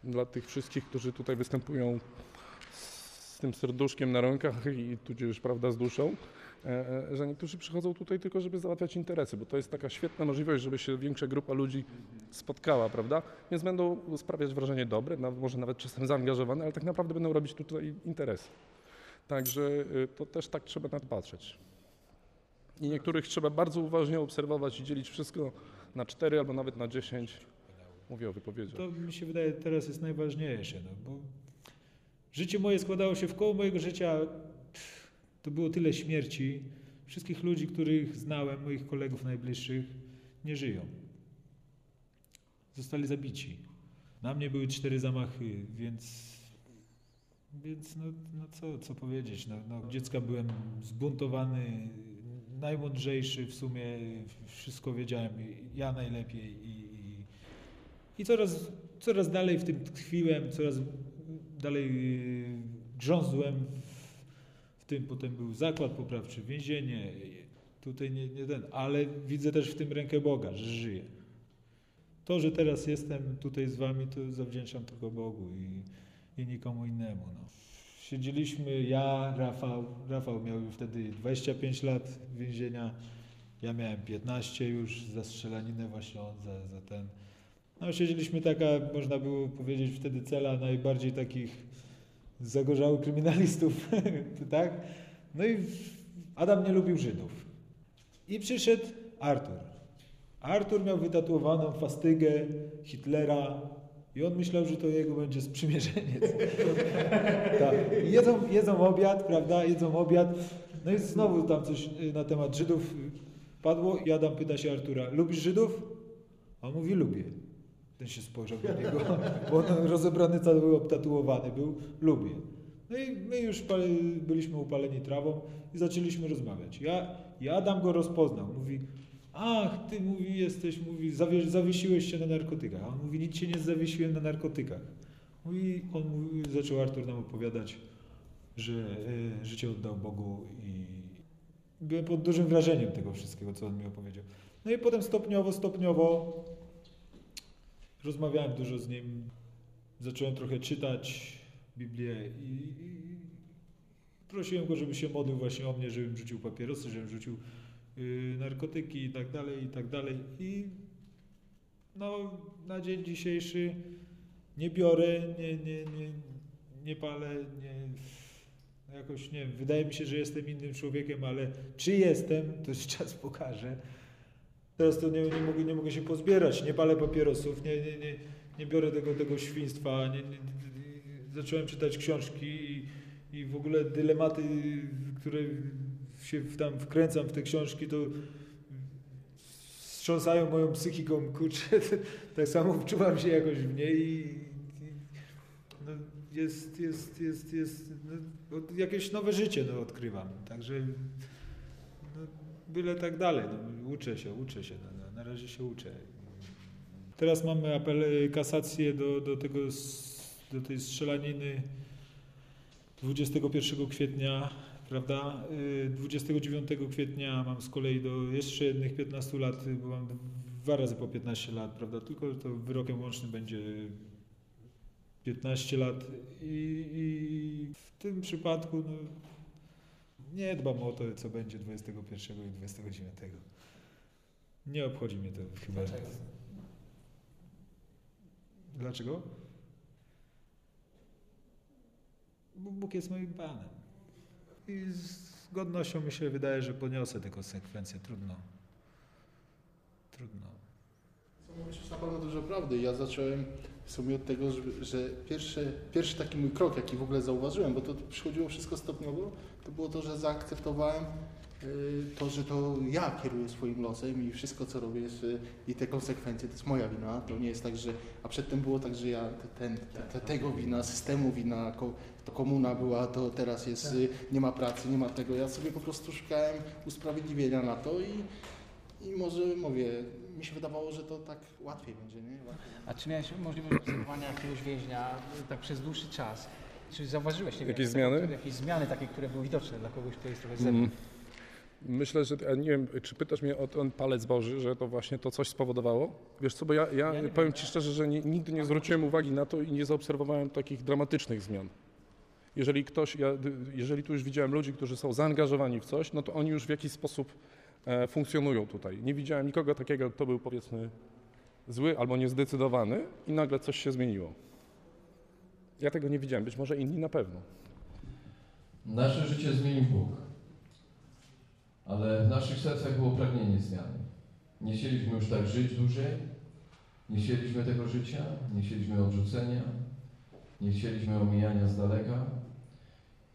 dla tych wszystkich, którzy tutaj występują z tym serduszkiem na rękach i tudzież prawda z duszą, e, e, że niektórzy przychodzą tutaj tylko, żeby załatwiać interesy, bo to jest taka świetna możliwość, żeby się większa grupa ludzi spotkała, prawda? Więc będą sprawiać wrażenie dobre, może nawet czasem zaangażowane, ale tak naprawdę będą robić tutaj interesy. Także to też tak trzeba na to patrzeć. I niektórych trzeba bardzo uważnie obserwować i dzielić wszystko na cztery albo nawet na dziesięć. Mówię o wypowiedziach. To mi się wydaje teraz jest najważniejsze, no, bo życie moje składało się w koło mojego życia. To było tyle śmierci. Wszystkich ludzi, których znałem, moich kolegów najbliższych, nie żyją. Zostali zabici. Na mnie były cztery zamachy, więc, więc no, no co, co powiedzieć. No, no, dziecka byłem zbuntowany, najmądrzejszy w sumie, wszystko wiedziałem, ja najlepiej i, i, i coraz, coraz dalej w tym tkwiłem, coraz dalej yy, grzązłem w, w tym. Potem był zakład poprawczy, więzienie. Tutaj nie, nie ten, ale widzę też w tym rękę Boga, że żyję. To, że teraz jestem tutaj z wami, to zawdzięczam tylko Bogu i, i nikomu innemu. No. Siedzieliśmy, ja, Rafał, Rafał miał wtedy 25 lat więzienia, ja miałem 15 już za strzelaninę właśnie on za, za ten. No siedzieliśmy taka, można było powiedzieć wtedy cela najbardziej takich zagorzałych kryminalistów, tak? No i Adam nie lubił Żydów. I przyszedł Artur. Artur miał wytatuowaną fastygę Hitlera i on myślał, że to jego będzie sprzymierzeniec. tak. Jedzą, jedzą obiad, prawda? Jedzą obiad. No i znowu tam coś y, na temat Żydów padło i Adam pyta się Artura, lubisz Żydów? A on mówi, lubię. Ten się spojrzał na niego, bo on rozebrany cały obtatuowany był, lubię. No i my już byliśmy upaleni trawą i zaczęliśmy rozmawiać. Ja, ja Adam go rozpoznał. Mówi, ach, ty mówi, jesteś, mówi, zawie, zawiesiłeś się na narkotykach. A on mówi, nic się nie zawiesiłem na narkotykach. Mówi, on mówi, zaczął Artur nam opowiadać, że e, życie oddał Bogu i byłem pod dużym wrażeniem tego wszystkiego, co on mi opowiedział. No i potem stopniowo, stopniowo rozmawiałem dużo z nim, zacząłem trochę czytać Biblię i, i prosiłem go, żeby się modlił właśnie o mnie, żebym rzucił papierosy, żebym rzucił narkotyki i tak dalej, i tak dalej. I no, na dzień dzisiejszy nie biorę, nie, nie, nie, nie palę, nie, jakoś nie wydaje mi się, że jestem innym człowiekiem, ale czy jestem, to już czas pokaże. Teraz to nie, nie, mogę, nie mogę się pozbierać, nie palę papierosów, nie, nie, nie, nie biorę tego, tego świństwa, nie, nie, nie, zacząłem czytać książki i, i w ogóle dylematy, które się tam wkręcam w te książki, to wstrząsają moją psychiką, kurczę, tak samo wczuwam się jakoś w niej i, i no, jest, jest, jest, jest, no, jakieś nowe życie no, odkrywam, także no, byle tak dalej, no, uczę się, uczę się, no, na razie się uczę. Teraz mamy apel, kasację do, do, tego, do tej strzelaniny 21 kwietnia, prawda? Y, 29 kwietnia mam z kolei do jeszcze jednych 15 lat, y, bo mam dwa razy po 15 lat, prawda? Tylko to wyrokiem łącznym będzie 15 lat i, i w tym przypadku no, nie dbam o to, co będzie 21 i 29. Nie obchodzi mnie to chyba. Dlaczego? Dlaczego? Bo Bóg jest moim Panem. I z godnością mi się wydaje, że poniosę te konsekwencje. Trudno. Trudno. Co mówisz, na pewno dużo prawdy. Ja zacząłem w sumie od tego, że, pierwszy, pierwszy taki mój krok, jaki w ogóle zauważyłem, bo to przychodziło wszystko stopniowo, to było to, że zaakceptowałem y, to, że to ja kieruję swoim losem i wszystko, co robię jest, y, i te konsekwencje, to jest moja wina. To nie jest tak, że... A przedtem było tak, że ja te- ten, te, tego wina, systemu wina, to komuna była, to teraz jest, y, nie ma pracy, nie ma tego. Ja sobie po prostu szukałem usprawiedliwienia na to i, i może mówię, mi się wydawało, że to tak łatwiej będzie, nie? Łatwiej. A czy miałeś możliwość obserwowania jakiegoś więźnia y, tak przez dłuższy czas? Czy zauważyłeś nie wiem, Jakieś tego- zmiany? Jakieś zmiany takie, które były widoczne dla kogoś, kto jest trochę z Mm. zewnątrz? Myślę, że ja nie wiem, czy pytasz mnie o ten palec Boży, że to właśnie to coś spowodowało? Wiesz co, bo ja, ja, powiem Ci szczerze, że nie, nigdy nie zwróciłem uwagi na to i nie zaobserwowałem takich dramatycznych zmian. Jeżeli ktoś, ja, jeżeli tu już widziałem ludzi, którzy są zaangażowani w coś, no to oni już w jakiś sposób e, funkcjonują tutaj. Nie widziałem nikogo takiego, kto był powiedzmy zły albo niezdecydowany i nagle coś się zmieniło. Ja tego nie widziałem, być może inni na pewno. Nasze życie zmienił Bóg, ale w naszych sercach było pragnienie zmiany. Nie chcieliśmy już tak żyć dłużej, nie chcieliśmy tego życia, nie chcieliśmy odrzucenia, nie chcieliśmy omijania z daleka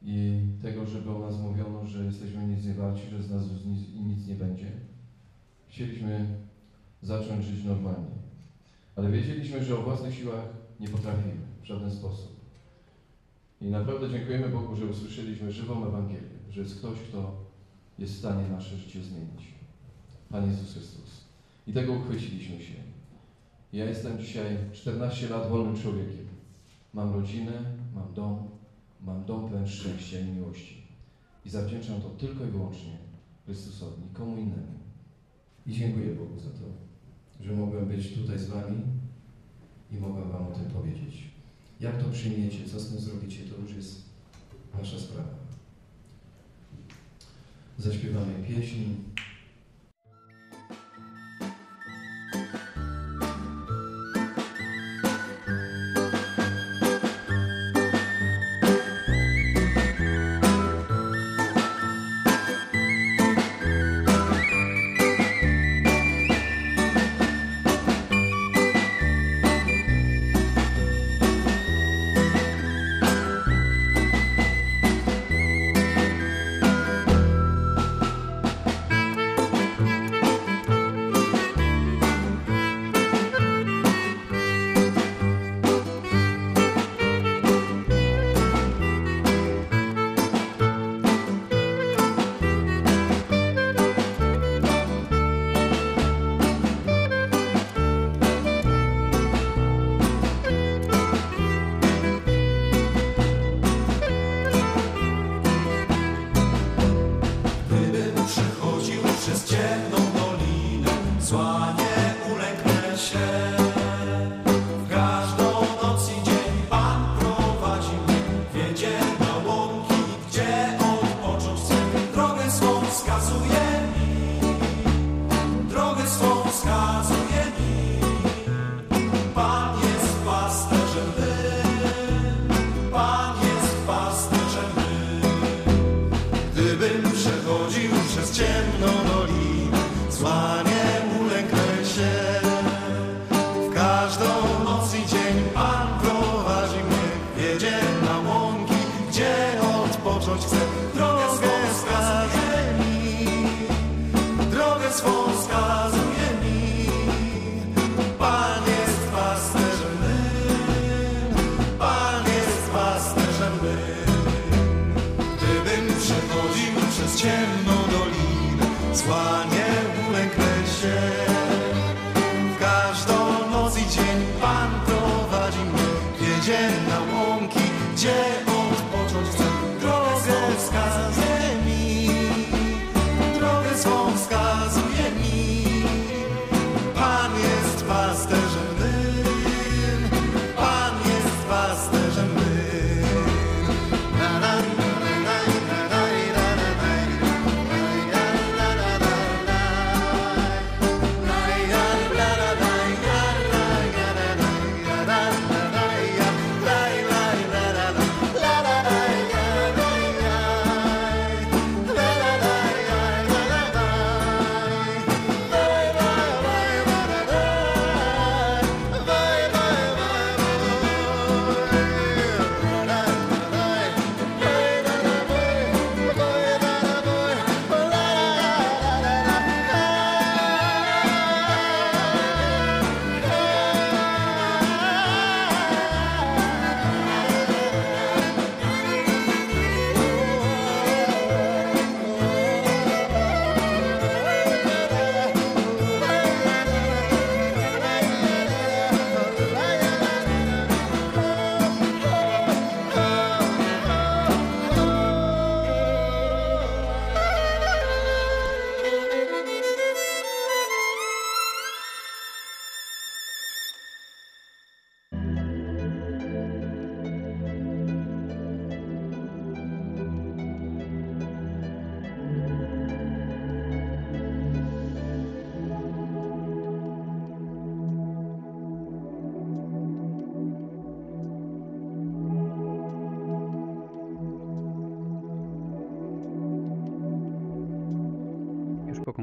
i tego, żeby o nas mówiono, że jesteśmy nic nie warci, że z nas nic, nic nie będzie. Chcieliśmy zacząć żyć normalnie, ale wiedzieliśmy, że o własnych siłach nie potrafimy w żaden sposób. I naprawdę dziękujemy Bogu, że usłyszeliśmy żywą Ewangelię, że jest ktoś, kto jest w stanie nasze życie zmienić. Pan Jezus Chrystus. I tego uchwyciliśmy się. Ja jestem dzisiaj 14 lat wolnym człowiekiem. Mam rodzinę, mam dom, mam dom pełen szczęścia i miłości. I zawdzięczam to tylko i wyłącznie Chrystusowi, nikomu innemu. I dziękuję Bogu za to, że mogłem być tutaj z Wami i mogłem Wam o tym powiedzieć. Jak to przyjmiecie, co z tym zrobicie, to już jest Wasza sprawa. Zaśpiewamy pieśń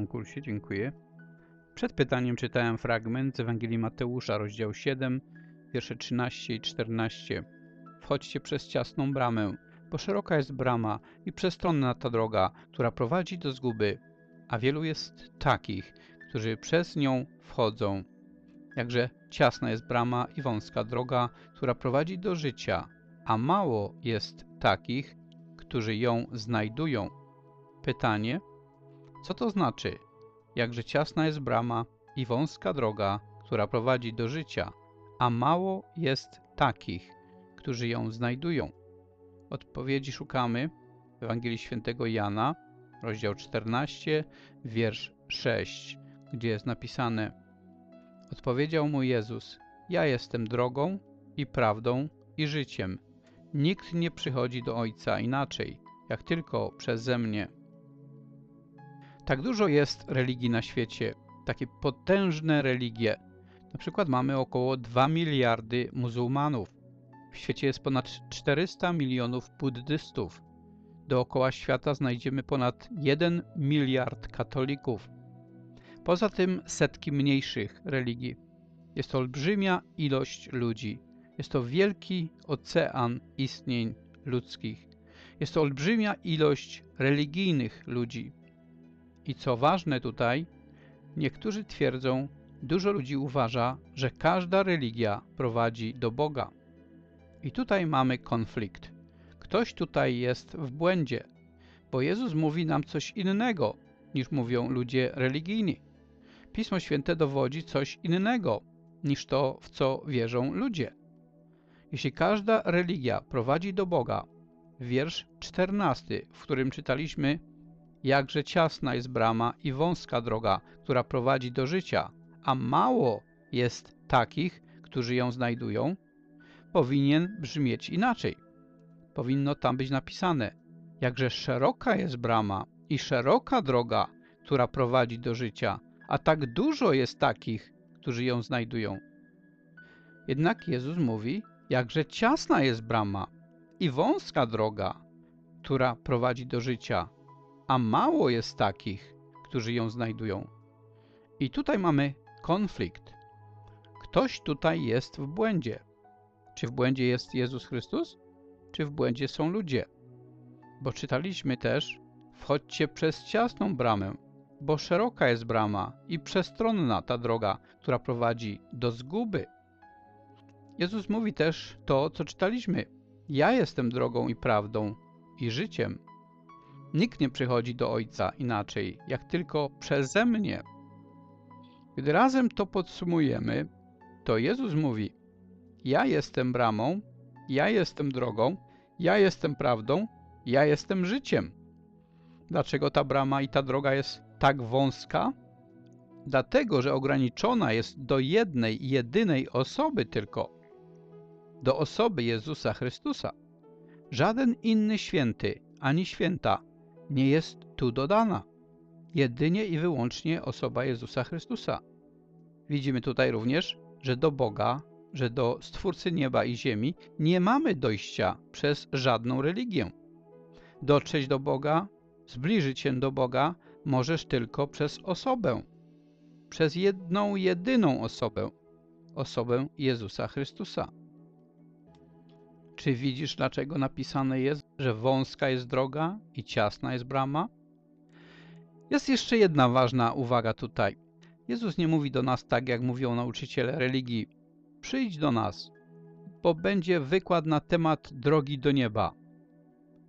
konkursie, dziękuję. Przed pytaniem czytałem fragment z Ewangelii Mateusza, rozdział 7, wiersze 13 i 14. Wchodźcie przez ciasną bramę, bo szeroka jest brama i przestronna ta droga, która prowadzi do zguby, a wielu jest takich, którzy przez nią wchodzą. Jakże ciasna jest brama i wąska droga, która prowadzi do życia, a mało jest takich, którzy ją znajdują. Pytanie, co to znaczy? Jakże ciasna jest brama i wąska droga, która prowadzi do życia, a mało jest takich, którzy ją znajdują. Odpowiedzi szukamy w Ewangelii Świętego Jana, rozdział 14, wiersz 6, gdzie jest napisane Odpowiedział mu Jezus, ja jestem drogą i prawdą i życiem. Nikt nie przychodzi do Ojca inaczej, jak tylko przeze mnie. Tak dużo jest religii na świecie, takie potężne religie. Na przykład mamy około 2 miliardy muzułmanów. W świecie jest ponad 400 milionów buddystów. Dookoła świata znajdziemy ponad 1 miliard katolików. Poza tym setki mniejszych religii. Jest to olbrzymia ilość ludzi. Jest to wielki ocean istnień ludzkich. Jest to olbrzymia ilość religijnych ludzi. I co ważne tutaj, niektórzy twierdzą, dużo ludzi uważa, że każda religia prowadzi do Boga. I tutaj mamy konflikt. Ktoś tutaj jest w błędzie, bo Jezus mówi nam coś innego, niż mówią ludzie religijni. Pismo Święte dowodzi coś innego, niż to, w co wierzą ludzie. Jeśli każda religia prowadzi do Boga, wiersz 14, w którym czytaliśmy Jakże ciasna jest brama i wąska droga, która prowadzi do życia, a mało jest takich, którzy ją znajdują, powinien brzmieć inaczej. Powinno tam być napisane, jakże szeroka jest brama i szeroka droga, która prowadzi do życia, a tak dużo jest takich, którzy ją znajdują. Jednak Jezus mówi, jakże ciasna jest brama i wąska droga, która prowadzi do życia, a mało jest takich, którzy ją znajdują. I tutaj mamy konflikt. Ktoś tutaj jest w błędzie. Czy w błędzie jest Jezus Chrystus? Czy w błędzie są ludzie? Bo czytaliśmy też, wchodźcie przez ciasną bramę, bo szeroka jest brama i przestronna ta droga, która prowadzi do zguby. Jezus mówi też to, co czytaliśmy. Ja jestem drogą i prawdą i życiem. Nikt nie przychodzi do Ojca inaczej, jak tylko przeze mnie. Gdy razem to podsumujemy, to Jezus mówi: Ja jestem bramą, ja jestem drogą, ja jestem prawdą, ja jestem życiem. Dlaczego ta brama i ta droga jest tak wąska? Dlatego, że ograniczona jest do jednej, jedynej osoby tylko. Do osoby Jezusa Chrystusa. Żaden inny święty ani święta nie jest tu dodana. Jedynie i wyłącznie osoba Jezusa Chrystusa. Widzimy tutaj również, że do Boga, że do Stwórcy nieba i ziemi nie mamy dojścia przez żadną religię. Dotrzeć do Boga, zbliżyć się do Boga możesz tylko przez osobę. Przez jedną, jedyną osobę. Osobę Jezusa Chrystusa. Czy widzisz, dlaczego napisane jest, że wąska jest droga i ciasna jest brama? Jest jeszcze jedna ważna uwaga tutaj. Jezus nie mówi do nas tak, jak mówią nauczyciele religii. Przyjdź do nas, bo będzie wykład na temat drogi do nieba.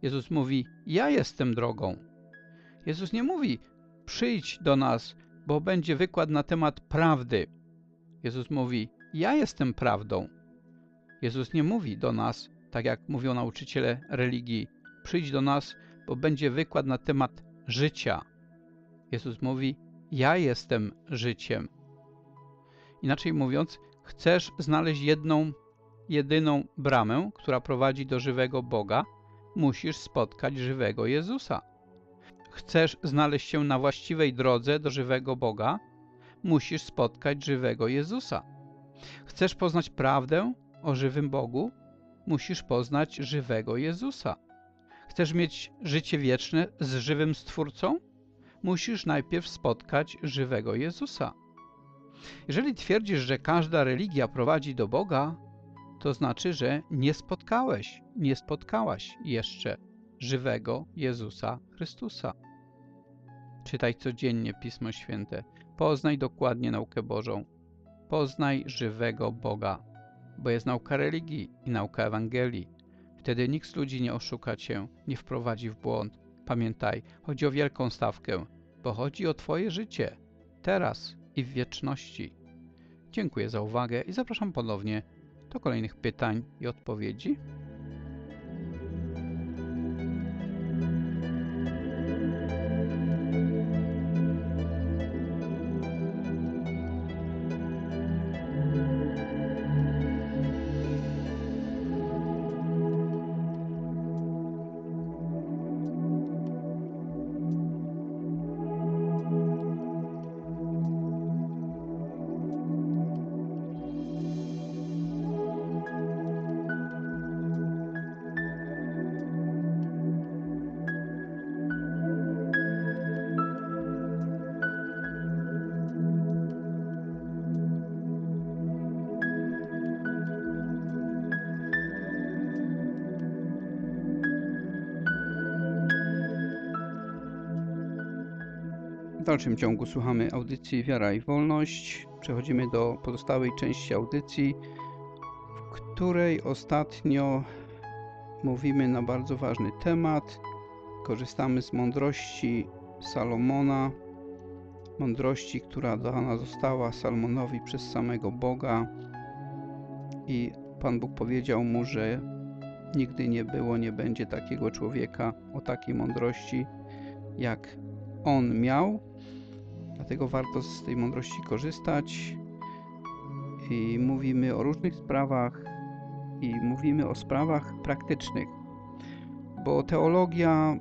Jezus mówi, ja jestem drogą. Jezus nie mówi, przyjdź do nas, bo będzie wykład na temat prawdy. Jezus mówi, ja jestem prawdą. Jezus nie mówi do nas, tak jak mówią nauczyciele religii, przyjdź do nas, bo będzie wykład na temat życia. Jezus mówi, ja jestem życiem. Inaczej mówiąc, chcesz znaleźć jedną, jedyną bramę, która prowadzi do żywego Boga, musisz spotkać żywego Jezusa. Chcesz znaleźć się na właściwej drodze do żywego Boga, musisz spotkać żywego Jezusa. Chcesz poznać prawdę o żywym Bogu, musisz poznać żywego Jezusa. Chcesz mieć życie wieczne z żywym Stwórcą? Musisz najpierw spotkać żywego Jezusa. Jeżeli twierdzisz, że każda religia prowadzi do Boga, to znaczy, że nie spotkałeś, nie spotkałaś jeszcze żywego Jezusa Chrystusa. Czytaj codziennie Pismo Święte. Poznaj dokładnie naukę Bożą. Poznaj żywego Boga, bo jest nauka religii i nauka Ewangelii. Wtedy nikt z ludzi nie oszuka cię, nie wprowadzi w błąd. Pamiętaj, chodzi o wielką stawkę, bo chodzi o twoje życie, teraz i w wieczności. Dziękuję za uwagę i zapraszam ponownie do kolejnych pytań i odpowiedzi. Dalszym ciągu słuchamy audycji Wiara i Wolność. Przechodzimy do pozostałej części audycji, w której ostatnio mówimy na bardzo ważny temat. Korzystamy z mądrości Salomona, mądrości, która dana została Salomonowi przez samego Boga. I Pan Bóg powiedział mu, że nigdy nie było, nie będzie takiego człowieka o takiej mądrości, jak on miał. Dlatego warto z tej mądrości korzystać. I mówimy o różnych sprawach i mówimy o sprawach praktycznych, bo teologia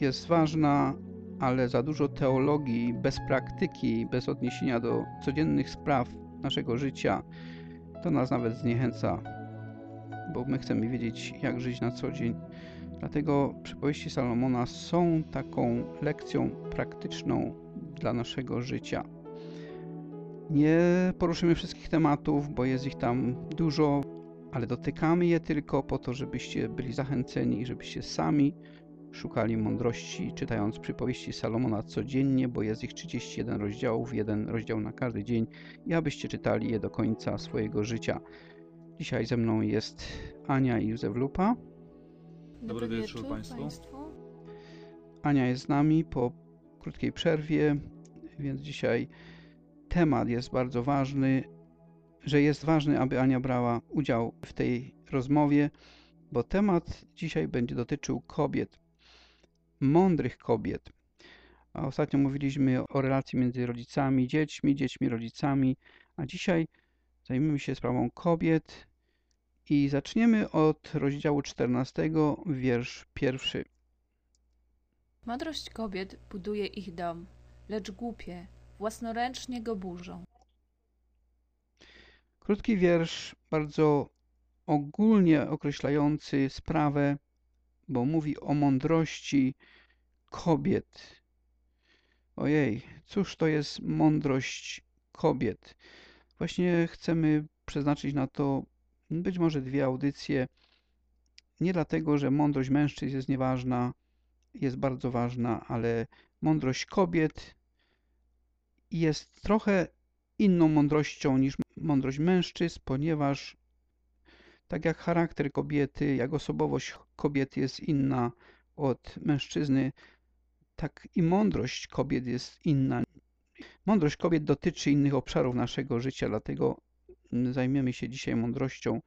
jest ważna, ale za dużo teologii bez praktyki, bez odniesienia do codziennych spraw naszego życia, to nas nawet zniechęca, bo my chcemy wiedzieć, jak żyć na co dzień. Dlatego przypowieści Salomona są taką lekcją praktyczną dla naszego życia. Nie poruszymy wszystkich tematów, bo jest ich tam dużo, ale dotykamy je tylko po to, żebyście byli zachęceni i żebyście sami szukali mądrości, czytając przypowieści Salomona codziennie, bo jest ich 31 rozdziałów, jeden rozdział na każdy dzień i abyście czytali je do końca swojego życia. Dzisiaj ze mną jest Ania i Józef Lupa. Dobry wieczór Państwu. Ania jest z nami po krótkiej przerwie, więc dzisiaj temat jest bardzo ważny, że jest ważny, aby Ania brała udział w tej rozmowie, bo temat dzisiaj będzie dotyczył kobiet, mądrych kobiet. A ostatnio mówiliśmy o relacji między rodzicami, dziećmi, dziećmi, rodzicami, a dzisiaj zajmiemy się sprawą kobiet i zaczniemy od rozdziału 14, wiersz pierwszy. Mądrość kobiet buduje ich dom, lecz głupie własnoręcznie go burzą. Krótki wiersz, bardzo ogólnie określający sprawę, bo mówi o mądrości kobiet. Ojej, cóż to jest mądrość kobiet? Właśnie chcemy przeznaczyć na to być może dwie audycje. Nie dlatego, że mądrość mężczyzn jest nieważna, jest bardzo ważna, ale mądrość kobiet jest trochę inną mądrością niż mądrość mężczyzn, ponieważ tak jak charakter kobiety, jak osobowość kobiety jest inna od mężczyzny, tak i mądrość kobiet jest inna. Mądrość kobiet dotyczy innych obszarów naszego życia, dlatego zajmiemy się dzisiaj mądrością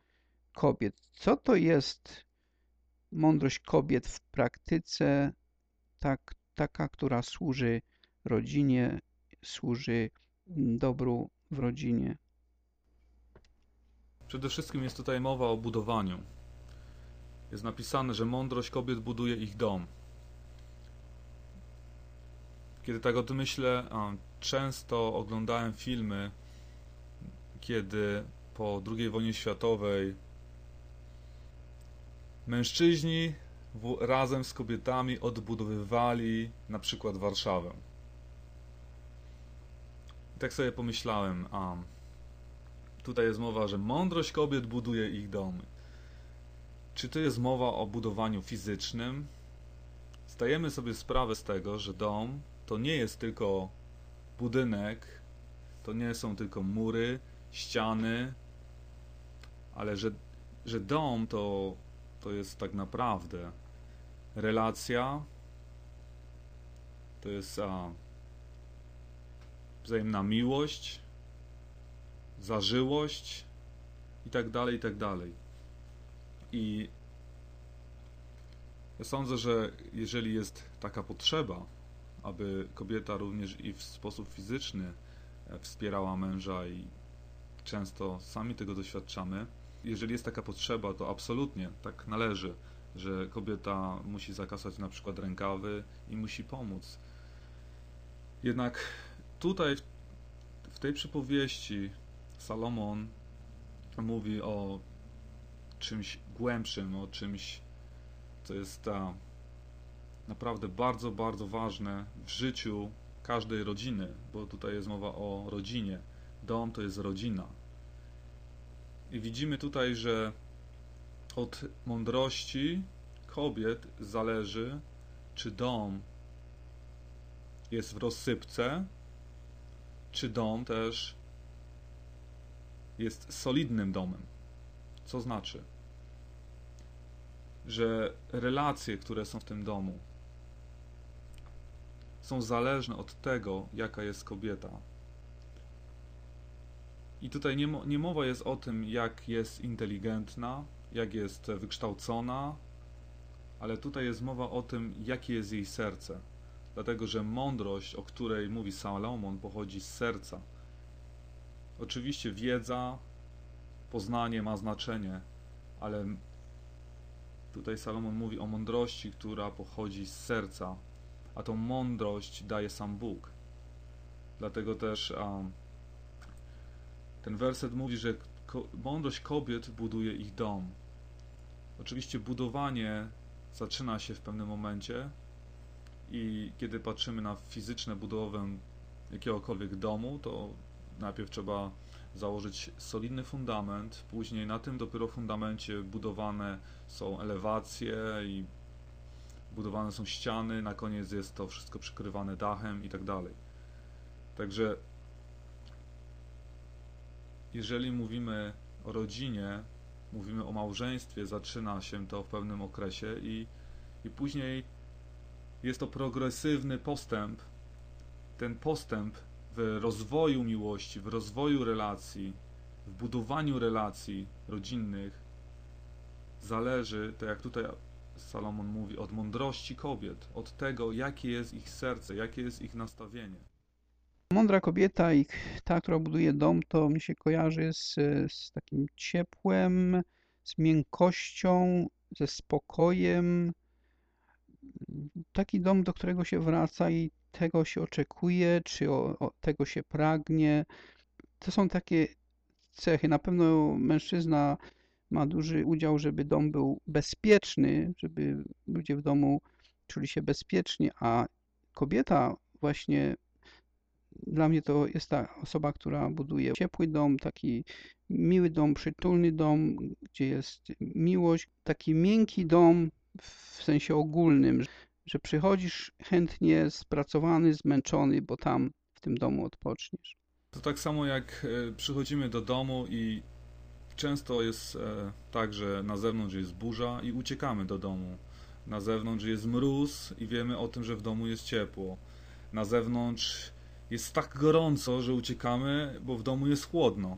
kobiet. Co to jest mądrość kobiet w praktyce, tak, taka, która służy rodzinie, służy dobru w rodzinie? Przede wszystkim jest tutaj mowa o budowaniu. Jest napisane, że mądrość kobiet buduje ich dom. Kiedy tak o tym myślę, często oglądałem filmy, kiedy po II wojnie światowej mężczyźni razem z kobietami odbudowywali na przykład Warszawę. I tak sobie pomyślałem, a tutaj jest mowa, że mądrość kobiet buduje ich domy. Czy to jest mowa o budowaniu fizycznym? Zdajemy sobie sprawę z tego, że dom to nie jest tylko budynek, to nie są tylko mury, ściany, ale że, że dom to, to jest tak naprawdę relacja, to jest a, wzajemna miłość, zażyłość i tak dalej, i tak dalej. I ja sądzę, że jeżeli jest taka potrzeba, aby kobieta również i w sposób fizyczny e, wspierała męża i często sami tego doświadczamy, jeżeli jest taka potrzeba, to absolutnie tak należy, że kobieta musi zakasać na przykład rękawy i musi pomóc. Jednak tutaj w tej przypowieści Salomon mówi o czymś głębszym, o czymś, co jest ta naprawdę bardzo, bardzo ważne w życiu każdej rodziny, bo tutaj jest mowa o rodzinie. Dom to jest rodzina. I widzimy tutaj, że od mądrości kobiet zależy, czy dom jest w rozsypce, czy dom też jest solidnym domem. Co znaczy, że relacje, które są w tym domu, są zależne od tego, jaka jest kobieta. I tutaj nie, nie mowa jest o tym, jak jest inteligentna, jak jest wykształcona, ale tutaj jest mowa o tym, jakie jest jej serce. Dlatego, że mądrość, o której mówi Salomon, pochodzi z serca. Oczywiście wiedza, poznanie ma znaczenie, ale tutaj Salomon mówi o mądrości, która pochodzi z serca, a tą mądrość daje sam Bóg. Dlatego też um, ten werset mówi, że mądrość kobiet buduje ich dom. Oczywiście budowanie zaczyna się w pewnym momencie i kiedy patrzymy na fizyczne budowę jakiegokolwiek domu, to najpierw trzeba założyć solidny fundament, później na tym dopiero fundamencie budowane są elewacje i budowane są ściany, na koniec jest to wszystko przykrywane dachem i tak dalej. Także jeżeli mówimy o rodzinie, mówimy o małżeństwie, zaczyna się to w pewnym okresie i, i później jest to progresywny postęp. Ten postęp w rozwoju miłości, w rozwoju relacji, w budowaniu relacji rodzinnych zależy, tak jak tutaj Salomon mówi, od mądrości kobiet, od tego, jakie jest ich serce, jakie jest ich nastawienie. Mądra kobieta i ta, która buduje dom, to mi się kojarzy z, z takim ciepłem, z miękkością, ze spokojem. Taki dom, do którego się wraca i tego się oczekuje, czy o, o tego się pragnie. To są takie cechy. Na pewno mężczyzna ma duży udział, żeby dom był bezpieczny, żeby ludzie w domu czuli się bezpiecznie, a kobieta właśnie dla mnie to jest ta osoba, która buduje ciepły dom, taki miły dom, przytulny dom, gdzie jest miłość, taki miękki dom w sensie ogólnym, że przychodzisz chętnie spracowany, zmęczony, bo tam w tym domu odpoczniesz. To tak samo jak e, przychodzimy do domu i często jest e, tak, że na zewnątrz jest burza i uciekamy do domu. Na zewnątrz jest mróz i wiemy o tym, że w domu jest ciepło. Na zewnątrz jest tak gorąco, że uciekamy, bo w domu jest chłodno.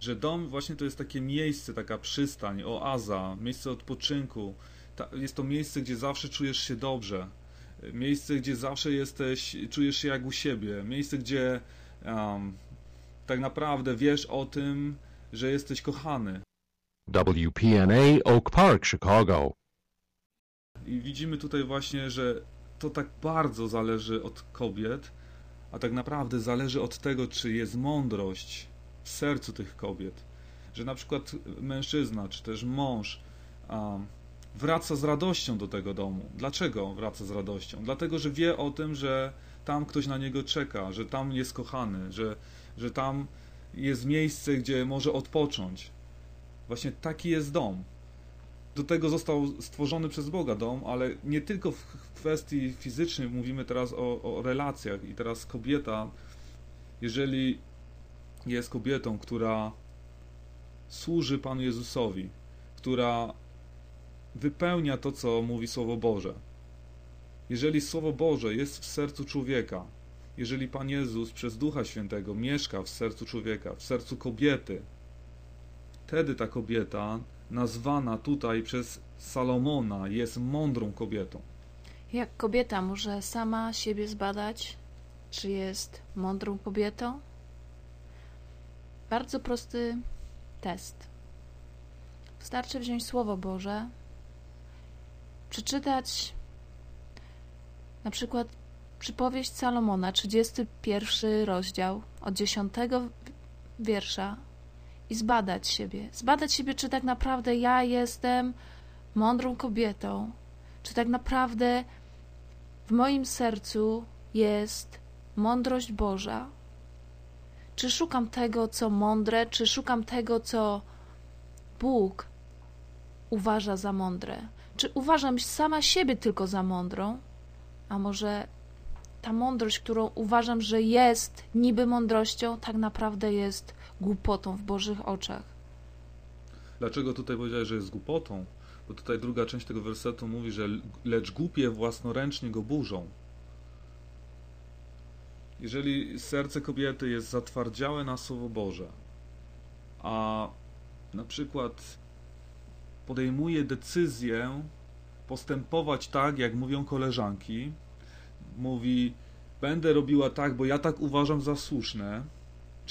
Że dom właśnie to jest takie miejsce, taka przystań, oaza, miejsce odpoczynku. jest to miejsce, gdzie zawsze czujesz się dobrze. Miejsce, gdzie zawsze jesteś, czujesz się jak u siebie. Miejsce, gdzie um, tak naprawdę wiesz o tym, że jesteś kochany. WPNA Oak Park, Chicago. I widzimy tutaj właśnie, że to tak bardzo zależy od kobiet, a tak naprawdę zależy od tego, czy jest mądrość w sercu tych kobiet. Że na przykład mężczyzna, czy też mąż um, wraca z radością do tego domu. Dlaczego wraca z radością? Dlatego, że wie o tym, że tam ktoś na niego czeka, że tam jest kochany, że, że tam jest miejsce, gdzie może odpocząć. Właśnie taki jest dom. Do tego został stworzony przez Boga dom, ale nie tylko w kwestii fizycznej mówimy teraz o, o relacjach i teraz kobieta, jeżeli jest kobietą, która służy Panu Jezusowi, która wypełnia to, co mówi Słowo Boże. Jeżeli Słowo Boże jest w sercu człowieka, jeżeli Pan Jezus przez Ducha Świętego mieszka w sercu człowieka, w sercu kobiety, wtedy ta kobieta, nazwana tutaj przez Salomona, jest mądrą kobietą. Jak kobieta może sama siebie zbadać, czy jest mądrą kobietą? Bardzo prosty test. Wystarczy wziąć Słowo Boże, przeczytać na przykład przypowieść Salomona, 31 rozdział, od 10 wiersza i zbadać siebie. Zbadać siebie, czy tak naprawdę ja jestem mądrą kobietą, czy tak naprawdę w moim sercu jest mądrość Boża? Czy szukam tego, co mądre, czy szukam tego, co Bóg uważa za mądre? Czy uważam sama siebie tylko za mądrą? A może ta mądrość, którą uważam, że jest niby mądrością, tak naprawdę jest głupotą w Bożych oczach? Dlaczego tutaj powiedziałeś, że jest głupotą? Bo tutaj druga część tego wersetu mówi, że lecz głupie własnoręcznie go burzą. Jeżeli serce kobiety jest zatwardziałe na Słowo Boże, a na przykład podejmuje decyzję postępować tak, jak mówią koleżanki, mówi, będę robiła tak, bo ja tak uważam za słuszne,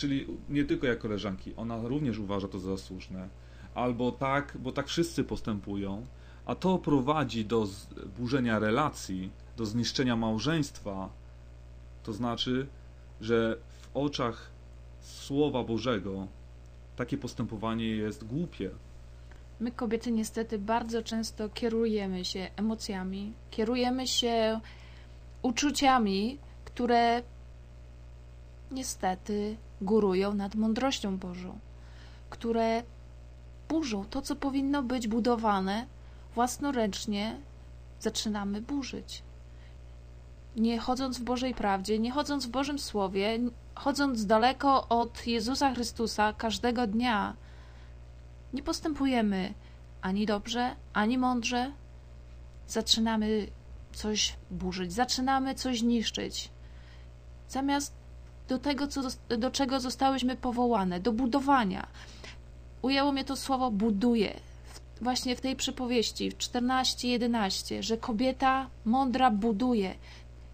czyli nie tylko jak koleżanki, ona również uważa to za słuszne, albo tak, bo tak wszyscy postępują, a to prowadzi do burzenia relacji, do zniszczenia małżeństwa, to znaczy, że w oczach Słowa Bożego takie postępowanie jest głupie. My, kobiety, niestety bardzo często kierujemy się emocjami, kierujemy się uczuciami, które niestety górują nad mądrością Bożą, które burzą to, co powinno być budowane własnoręcznie, zaczynamy burzyć. Nie chodząc w Bożej prawdzie, nie chodząc w Bożym Słowie, chodząc daleko od Jezusa Chrystusa każdego dnia, nie postępujemy ani dobrze, ani mądrze. Zaczynamy coś burzyć, zaczynamy coś niszczyć. Zamiast do tego, co, do czego zostałyśmy powołane, do budowania. Ujęło mnie to słowo buduje. Właśnie w tej przypowieści, w 14-11, że kobieta mądra buduje.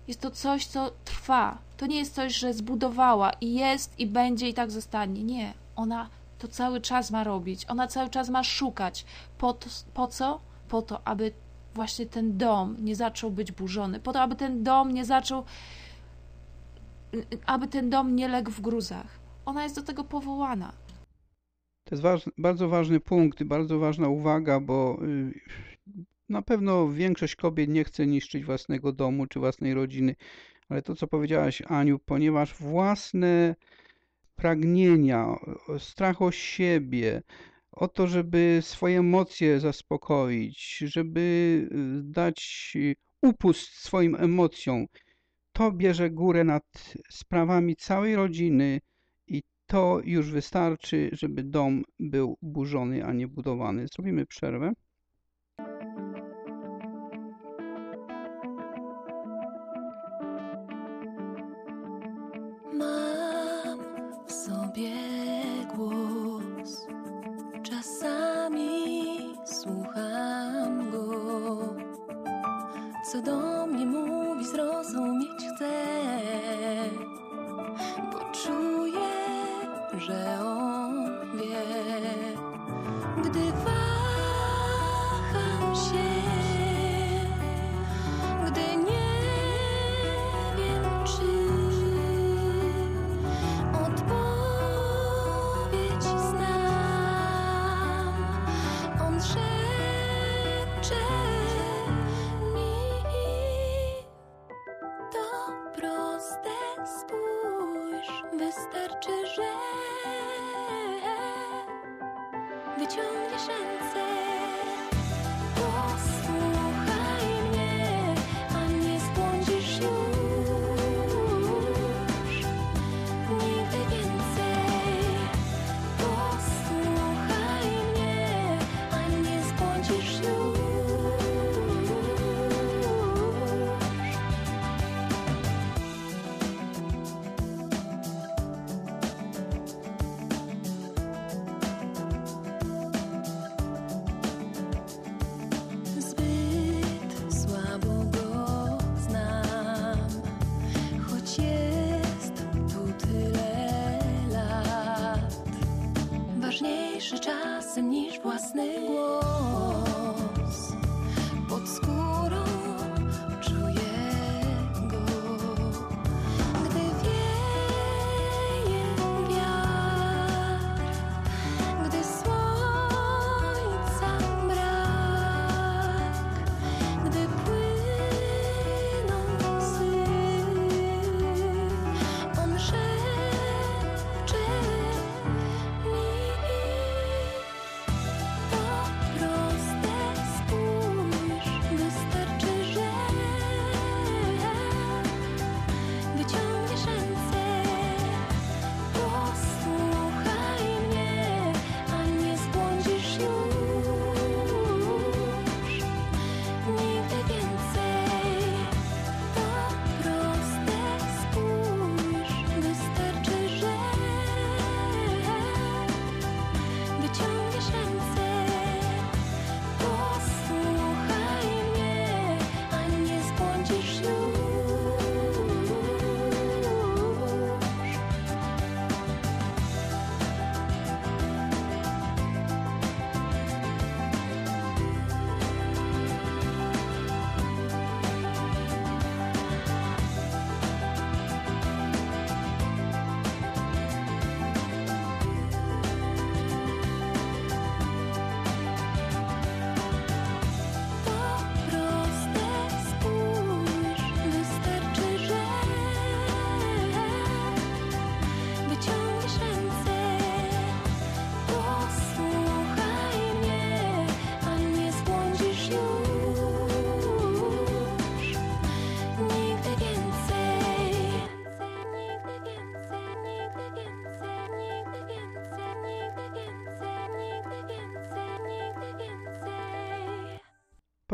Jest to coś, co trwa. To nie jest coś, że zbudowała i jest, i będzie, i tak zostanie. Nie. Ona to cały czas ma robić. Ona cały czas ma szukać. Po, to, po co? Po to, aby właśnie ten dom nie zaczął być burzony. Po to, aby ten dom nie zaczął. Aby ten dom nie legł w gruzach. Ona jest do tego powołana. To jest waż, bardzo ważny punkt, bardzo ważna uwaga, bo y, na pewno większość kobiet nie chce niszczyć własnego domu czy własnej rodziny, ale to, co powiedziałaś, Aniu, ponieważ własne pragnienia, strach o siebie, o to, żeby swoje emocje zaspokoić, żeby y, dać upust swoim emocjom, to bierze górę nad sprawami całej rodziny i to już wystarczy, żeby dom był burzony, a nie budowany. Zrobimy przerwę. Mam w sobie głos, czasami słucham go, co do że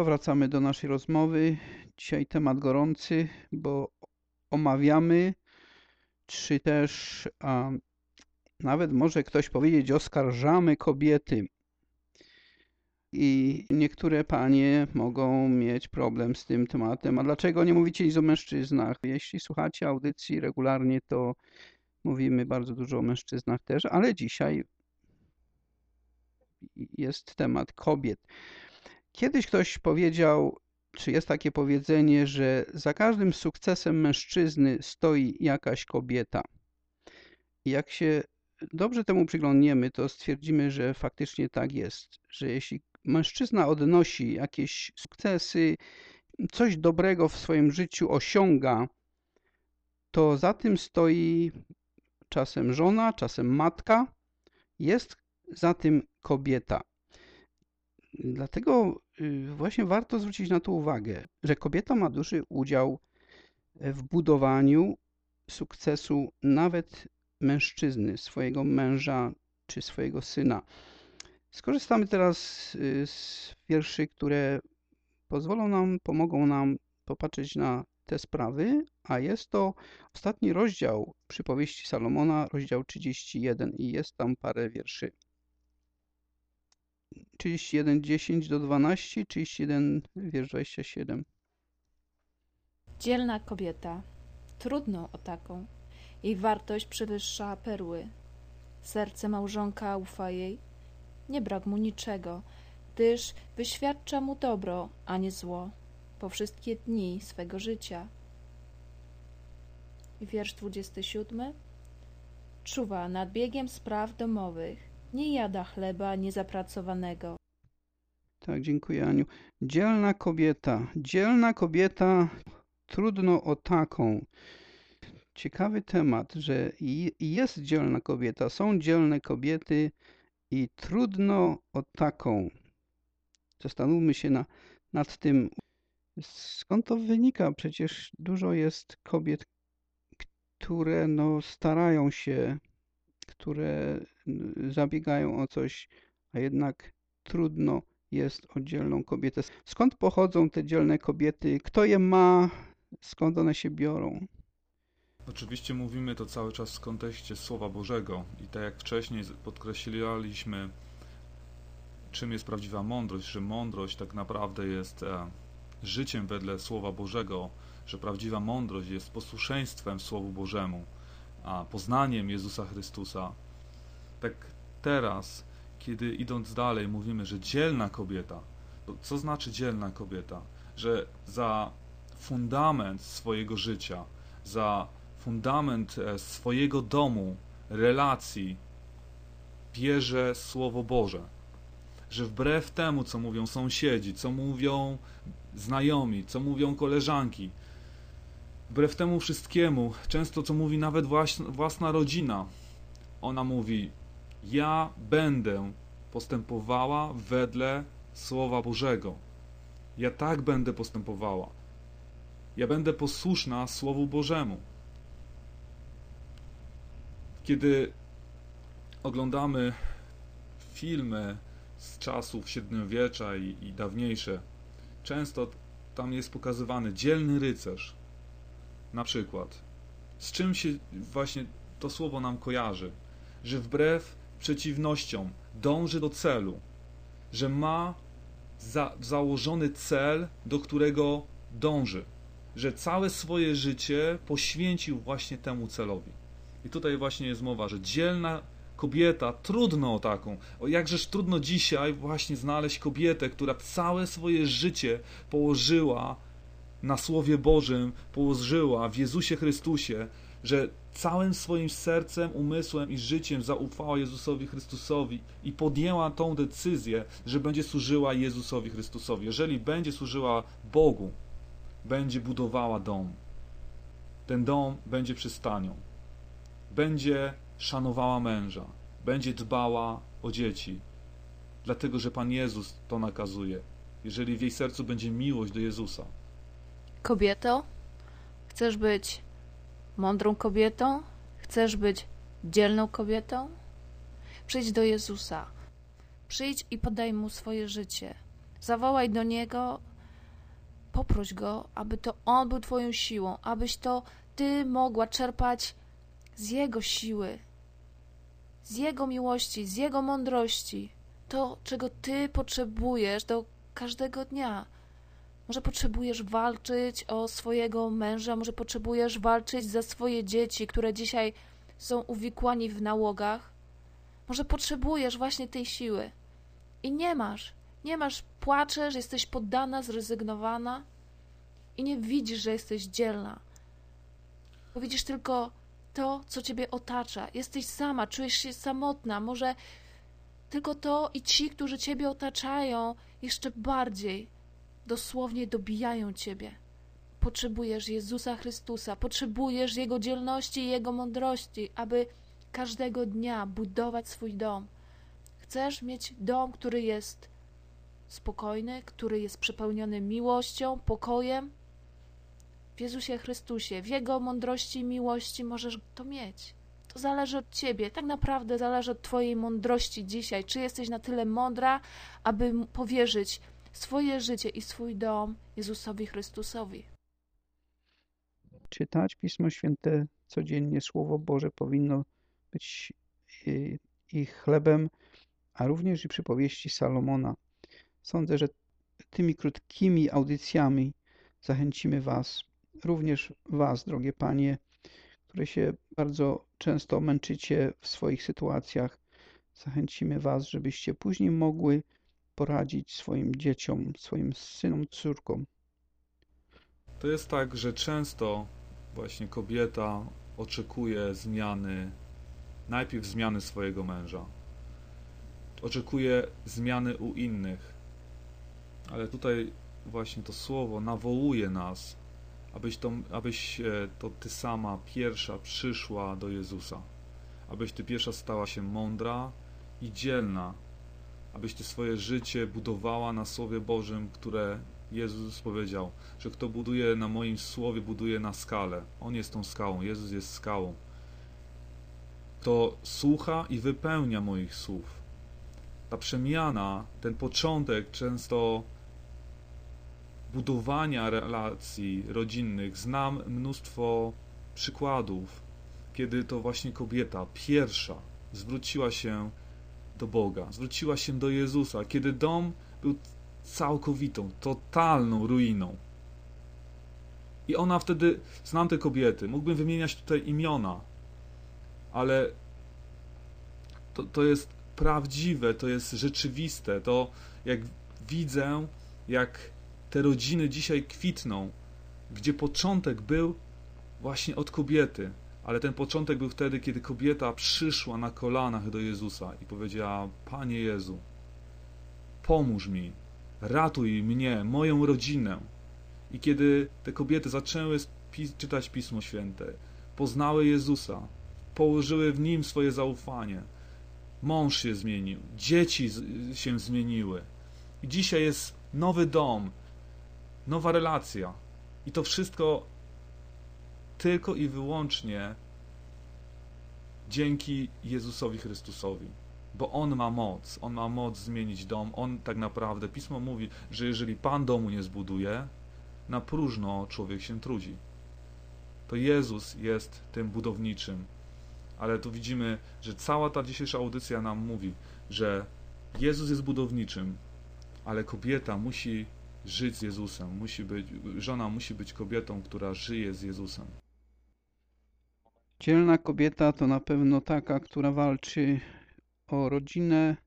Powracamy do naszej rozmowy. Dzisiaj temat gorący, bo omawiamy, czy też a, nawet może ktoś powiedzieć, oskarżamy kobiety. I niektóre panie mogą mieć problem z tym tematem. A dlaczego nie mówicie nic o mężczyznach? Jeśli słuchacie audycji regularnie, to mówimy bardzo dużo o mężczyznach też, ale dzisiaj jest temat kobiet. Kiedyś ktoś powiedział, czy jest takie powiedzenie, że za każdym sukcesem mężczyzny stoi jakaś kobieta. Jak się dobrze temu przyglądniemy, to stwierdzimy, że faktycznie tak jest, że jeśli mężczyzna odnosi jakieś sukcesy, coś dobrego w swoim życiu osiąga, to za tym stoi czasem żona, czasem matka, jest za tym kobieta. Dlatego właśnie warto zwrócić na to uwagę, że kobieta ma duży udział w budowaniu sukcesu nawet mężczyzny, swojego męża czy swojego syna. Skorzystamy teraz y, z wierszy, które pozwolą nam, pomogą nam popatrzeć na te sprawy, a jest to ostatni rozdział przypowieści Salomona, rozdział 31 i jest tam parę wierszy. 31, 10 do 12, 31, wiersz 27. Dzielna kobieta, trudną o taką, jej wartość przewyższa perły. Serce małżonka ufa jej, nie brak mu niczego, gdyż wyświadcza mu dobro, a nie zło, po wszystkie dni swego życia. Wiersz 27. Czuwa nad biegiem spraw domowych, nie jada chleba niezapracowanego. Tak, dziękuję Aniu. Dzielna kobieta. Dzielna kobieta, trudno o taką. Ciekawy temat, że jest dzielna kobieta, są dzielne kobiety i trudno o taką. Zastanówmy się na, nad tym, skąd to wynika. Przecież dużo jest kobiet, które no, starają się, które zabiegają o coś, a jednak trudno jest o dzielną kobietę. Skąd pochodzą te dzielne kobiety? Kto je ma? Skąd one się biorą? Oczywiście mówimy to cały czas w kontekście Słowa Bożego i tak jak wcześniej podkreślaliśmy, czym jest prawdziwa mądrość, że mądrość tak naprawdę jest e, życiem wedle Słowa Bożego, że prawdziwa mądrość jest posłuszeństwem Słowu Bożemu, a poznaniem Jezusa Chrystusa. Tak teraz, kiedy idąc dalej mówimy, że dzielna kobieta, co znaczy dzielna kobieta? Że za fundament swojego życia, za fundament e, swojego domu, relacji bierze Słowo Boże. Że wbrew temu, co mówią sąsiedzi, co mówią znajomi, co mówią koleżanki, wbrew temu wszystkiemu, często co mówi nawet własna rodzina, ona mówi: Ja będę postępowała wedle Słowa Bożego. Ja tak będę postępowała. Ja będę posłuszna Słowu Bożemu. Kiedy oglądamy filmy z czasów średniowiecza i, i dawniejsze, często tam jest pokazywany dzielny rycerz. Na przykład. Z czym się właśnie to słowo nam kojarzy? Że wbrew przeciwnościom dąży do celu, że ma za, założony cel, do którego dąży, że całe swoje życie poświęcił właśnie temu celowi. I tutaj właśnie jest mowa, że dzielna kobieta, trudno o taką. O jakżeż trudno dzisiaj właśnie znaleźć kobietę, która całe swoje życie położyła na Słowie Bożym, położyła w Jezusie Chrystusie, że całym swoim sercem, umysłem i życiem zaufała Jezusowi Chrystusowi i podjęła tą decyzję, że będzie służyła Jezusowi Chrystusowi. Jeżeli będzie służyła Bogu, będzie budowała dom. Ten dom będzie przystanią będzie szanowała męża, będzie dbała o dzieci, dlatego że Pan Jezus to nakazuje, jeżeli w jej sercu będzie miłość do Jezusa. Kobieto, chcesz być mądrą kobietą? Chcesz być dzielną kobietą? Przyjdź do Jezusa. Przyjdź i podaj mu swoje życie. Zawołaj do Niego, poproś Go, aby to On był Twoją siłą, abyś to Ty mogła czerpać z Jego siły, z Jego miłości, z Jego mądrości, to, czego Ty potrzebujesz do każdego dnia. Może potrzebujesz walczyć o swojego męża, może potrzebujesz walczyć za swoje dzieci, które dzisiaj są uwikłani w nałogach. Może potrzebujesz właśnie tej siły i nie masz. Nie masz, płaczesz, jesteś poddana, zrezygnowana i nie widzisz, że jesteś dzielna. Bo widzisz tylko to, co ciebie otacza. Jesteś sama, czujesz się samotna. Może tylko to i ci, którzy ciebie otaczają, jeszcze bardziej dosłownie dobijają ciebie. Potrzebujesz Jezusa Chrystusa, potrzebujesz Jego dzielności i Jego mądrości, aby każdego dnia budować swój dom. Chcesz mieć dom, który jest spokojny, który jest przepełniony miłością, pokojem. W Jezusie Chrystusie, w Jego mądrości i miłości możesz to mieć. To zależy od Ciebie, tak naprawdę zależy od Twojej mądrości dzisiaj. Czy jesteś na tyle mądra, aby powierzyć swoje życie i swój dom Jezusowi Chrystusowi? Czytać Pismo Święte codziennie, Słowo Boże powinno być y, ich chlebem, a również i przypowieści Salomona. Sądzę, że tymi krótkimi audycjami zachęcimy Was, również Was, drogie Panie, które się bardzo często męczycie w swoich sytuacjach. Zachęcimy Was, żebyście później mogły poradzić swoim dzieciom, swoim synom, córkom. To jest tak, że często właśnie kobieta oczekuje zmiany, najpierw zmiany swojego męża. Oczekuje zmiany u innych. Ale tutaj właśnie to słowo nawołuje nas, abyś to, abyś to ty sama pierwsza przyszła do Jezusa. Abyś ty pierwsza stała się mądra i dzielna. Abyś ty swoje życie budowała na Słowie Bożym, które Jezus powiedział, że kto buduje na moim słowie, buduje na skalę. On jest tą skałą, Jezus jest skałą. Kto słucha i wypełnia moich słów. Ta przemiana, ten początek często budowania relacji rodzinnych, znam mnóstwo przykładów, kiedy to właśnie kobieta pierwsza zwróciła się do Boga, zwróciła się do Jezusa, kiedy dom był całkowitą, totalną ruiną. I ona wtedy, znam te kobiety, mógłbym wymieniać tutaj imiona, ale to, to jest prawdziwe, to jest rzeczywiste. To jak widzę, jak te rodziny dzisiaj kwitną, gdzie początek był właśnie od kobiety, ale ten początek był wtedy, kiedy kobieta przyszła na kolanach do Jezusa i powiedziała: Panie Jezu, pomóż mi, ratuj mnie, moją rodzinę. I kiedy te kobiety zaczęły czytać Pismo Święte, poznały Jezusa, położyły w nim swoje zaufanie, mąż się zmienił, dzieci się zmieniły. I dzisiaj jest nowy dom, nowa relacja. I to wszystko tylko i wyłącznie dzięki Jezusowi Chrystusowi. Bo On ma moc, On ma moc zmienić dom. On tak naprawdę, Pismo mówi, że jeżeli Pan domu nie zbuduje, na próżno człowiek się trudzi. To Jezus jest tym budowniczym. Ale tu widzimy, że cała ta dzisiejsza audycja nam mówi, że Jezus jest budowniczym, ale kobieta musi żyć z Jezusem. Musi być, żona musi być kobietą, która żyje z Jezusem. Dzielna kobieta to na pewno taka, która walczy o rodzinę,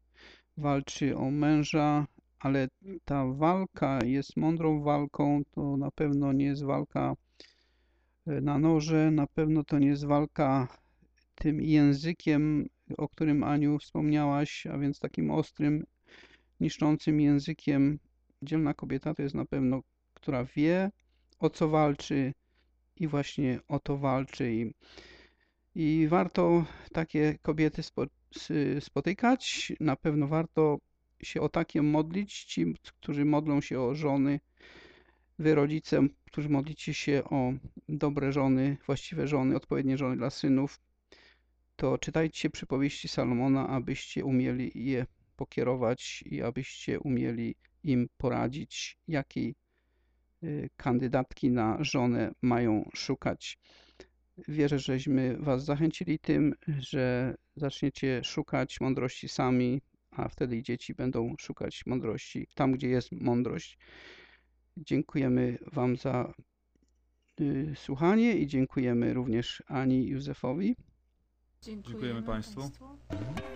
walczy o męża, ale ta walka jest mądrą walką, to na pewno nie jest walka e, na noże, na pewno to nie jest walka tym językiem, o którym Aniu wspomniałaś, a więc takim ostrym, niszczącym językiem. Dzielna kobieta to jest na pewno, która wie, o co walczy i właśnie o to walczy. I, i warto takie kobiety spo, spotykać. Na pewno warto się o takie modlić. Ci, którzy modlą się o żony, wy rodzice, którzy modlicie się o dobre żony, właściwe żony, odpowiednie żony dla synów, to czytajcie przypowieści Salomona, abyście umieli je pokierować i abyście umieli im poradzić, jakiej y, kandydatki na żonę mają szukać. Wierzę, żeśmy Was zachęcili tym, że zaczniecie szukać mądrości sami, a wtedy i dzieci będą szukać mądrości tam, gdzie jest mądrość. Dziękujemy Wam za y, słuchanie i dziękujemy również Ani i Józefowi. Dziękujemy Państwu. Jeżeli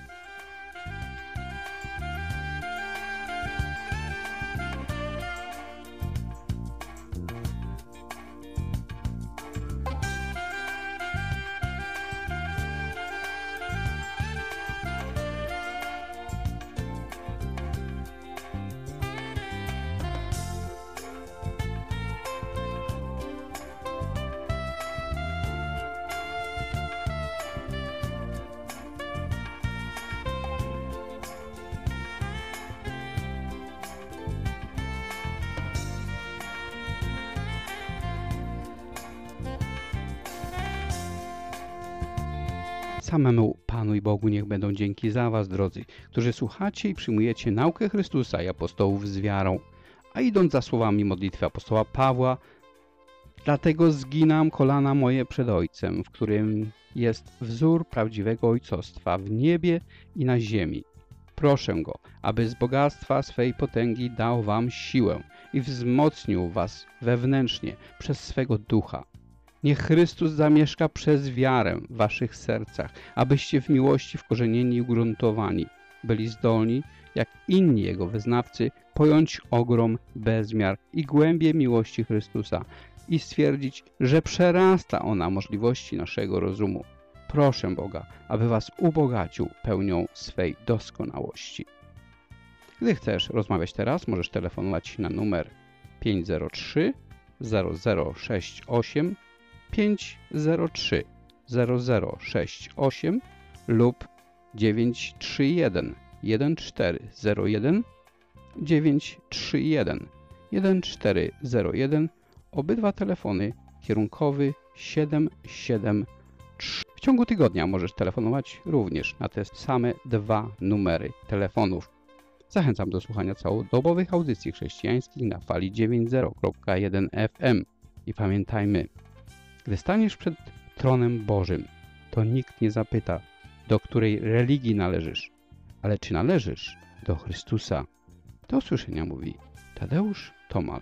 Samemu Panu i Bogu niech będą dzięki za Was, drodzy, którzy słuchacie i przyjmujecie naukę Chrystusa i apostołów z wiarą, a idąc za słowami modlitwy apostoła Pawła, dlatego zginam kolana moje przed Ojcem, w którym jest wzór prawdziwego ojcostwa w niebie i na ziemi. Proszę Go, aby z bogactwa swej potęgi dał Wam siłę i wzmocnił Was wewnętrznie przez swego ducha Niech Chrystus zamieszka przez wiarę w waszych sercach, abyście w miłości wkorzenieni i ugruntowani byli zdolni, jak inni Jego wyznawcy, pojąć ogrom, bezmiar i głębie miłości Chrystusa i stwierdzić, że przerasta ona możliwości naszego rozumu. Proszę Boga, aby was ubogacił pełnią swej doskonałości. Gdy chcesz rozmawiać teraz, możesz telefonować na numer 503 0068 503 0068 lub 931 1401 931 1401 obydwa telefony kierunkowy 773. W ciągu tygodnia możesz telefonować również na te same dwa numery telefonów. Zachęcam do słuchania całodobowych audycji chrześcijańskich na fali 90.1 FM. I pamiętajmy, gdy staniesz przed tronem Bożym, to nikt nie zapyta, do której religii należysz, ale czy należysz do Chrystusa. Do usłyszenia mówi Tadeusz Tomal.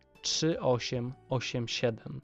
3887.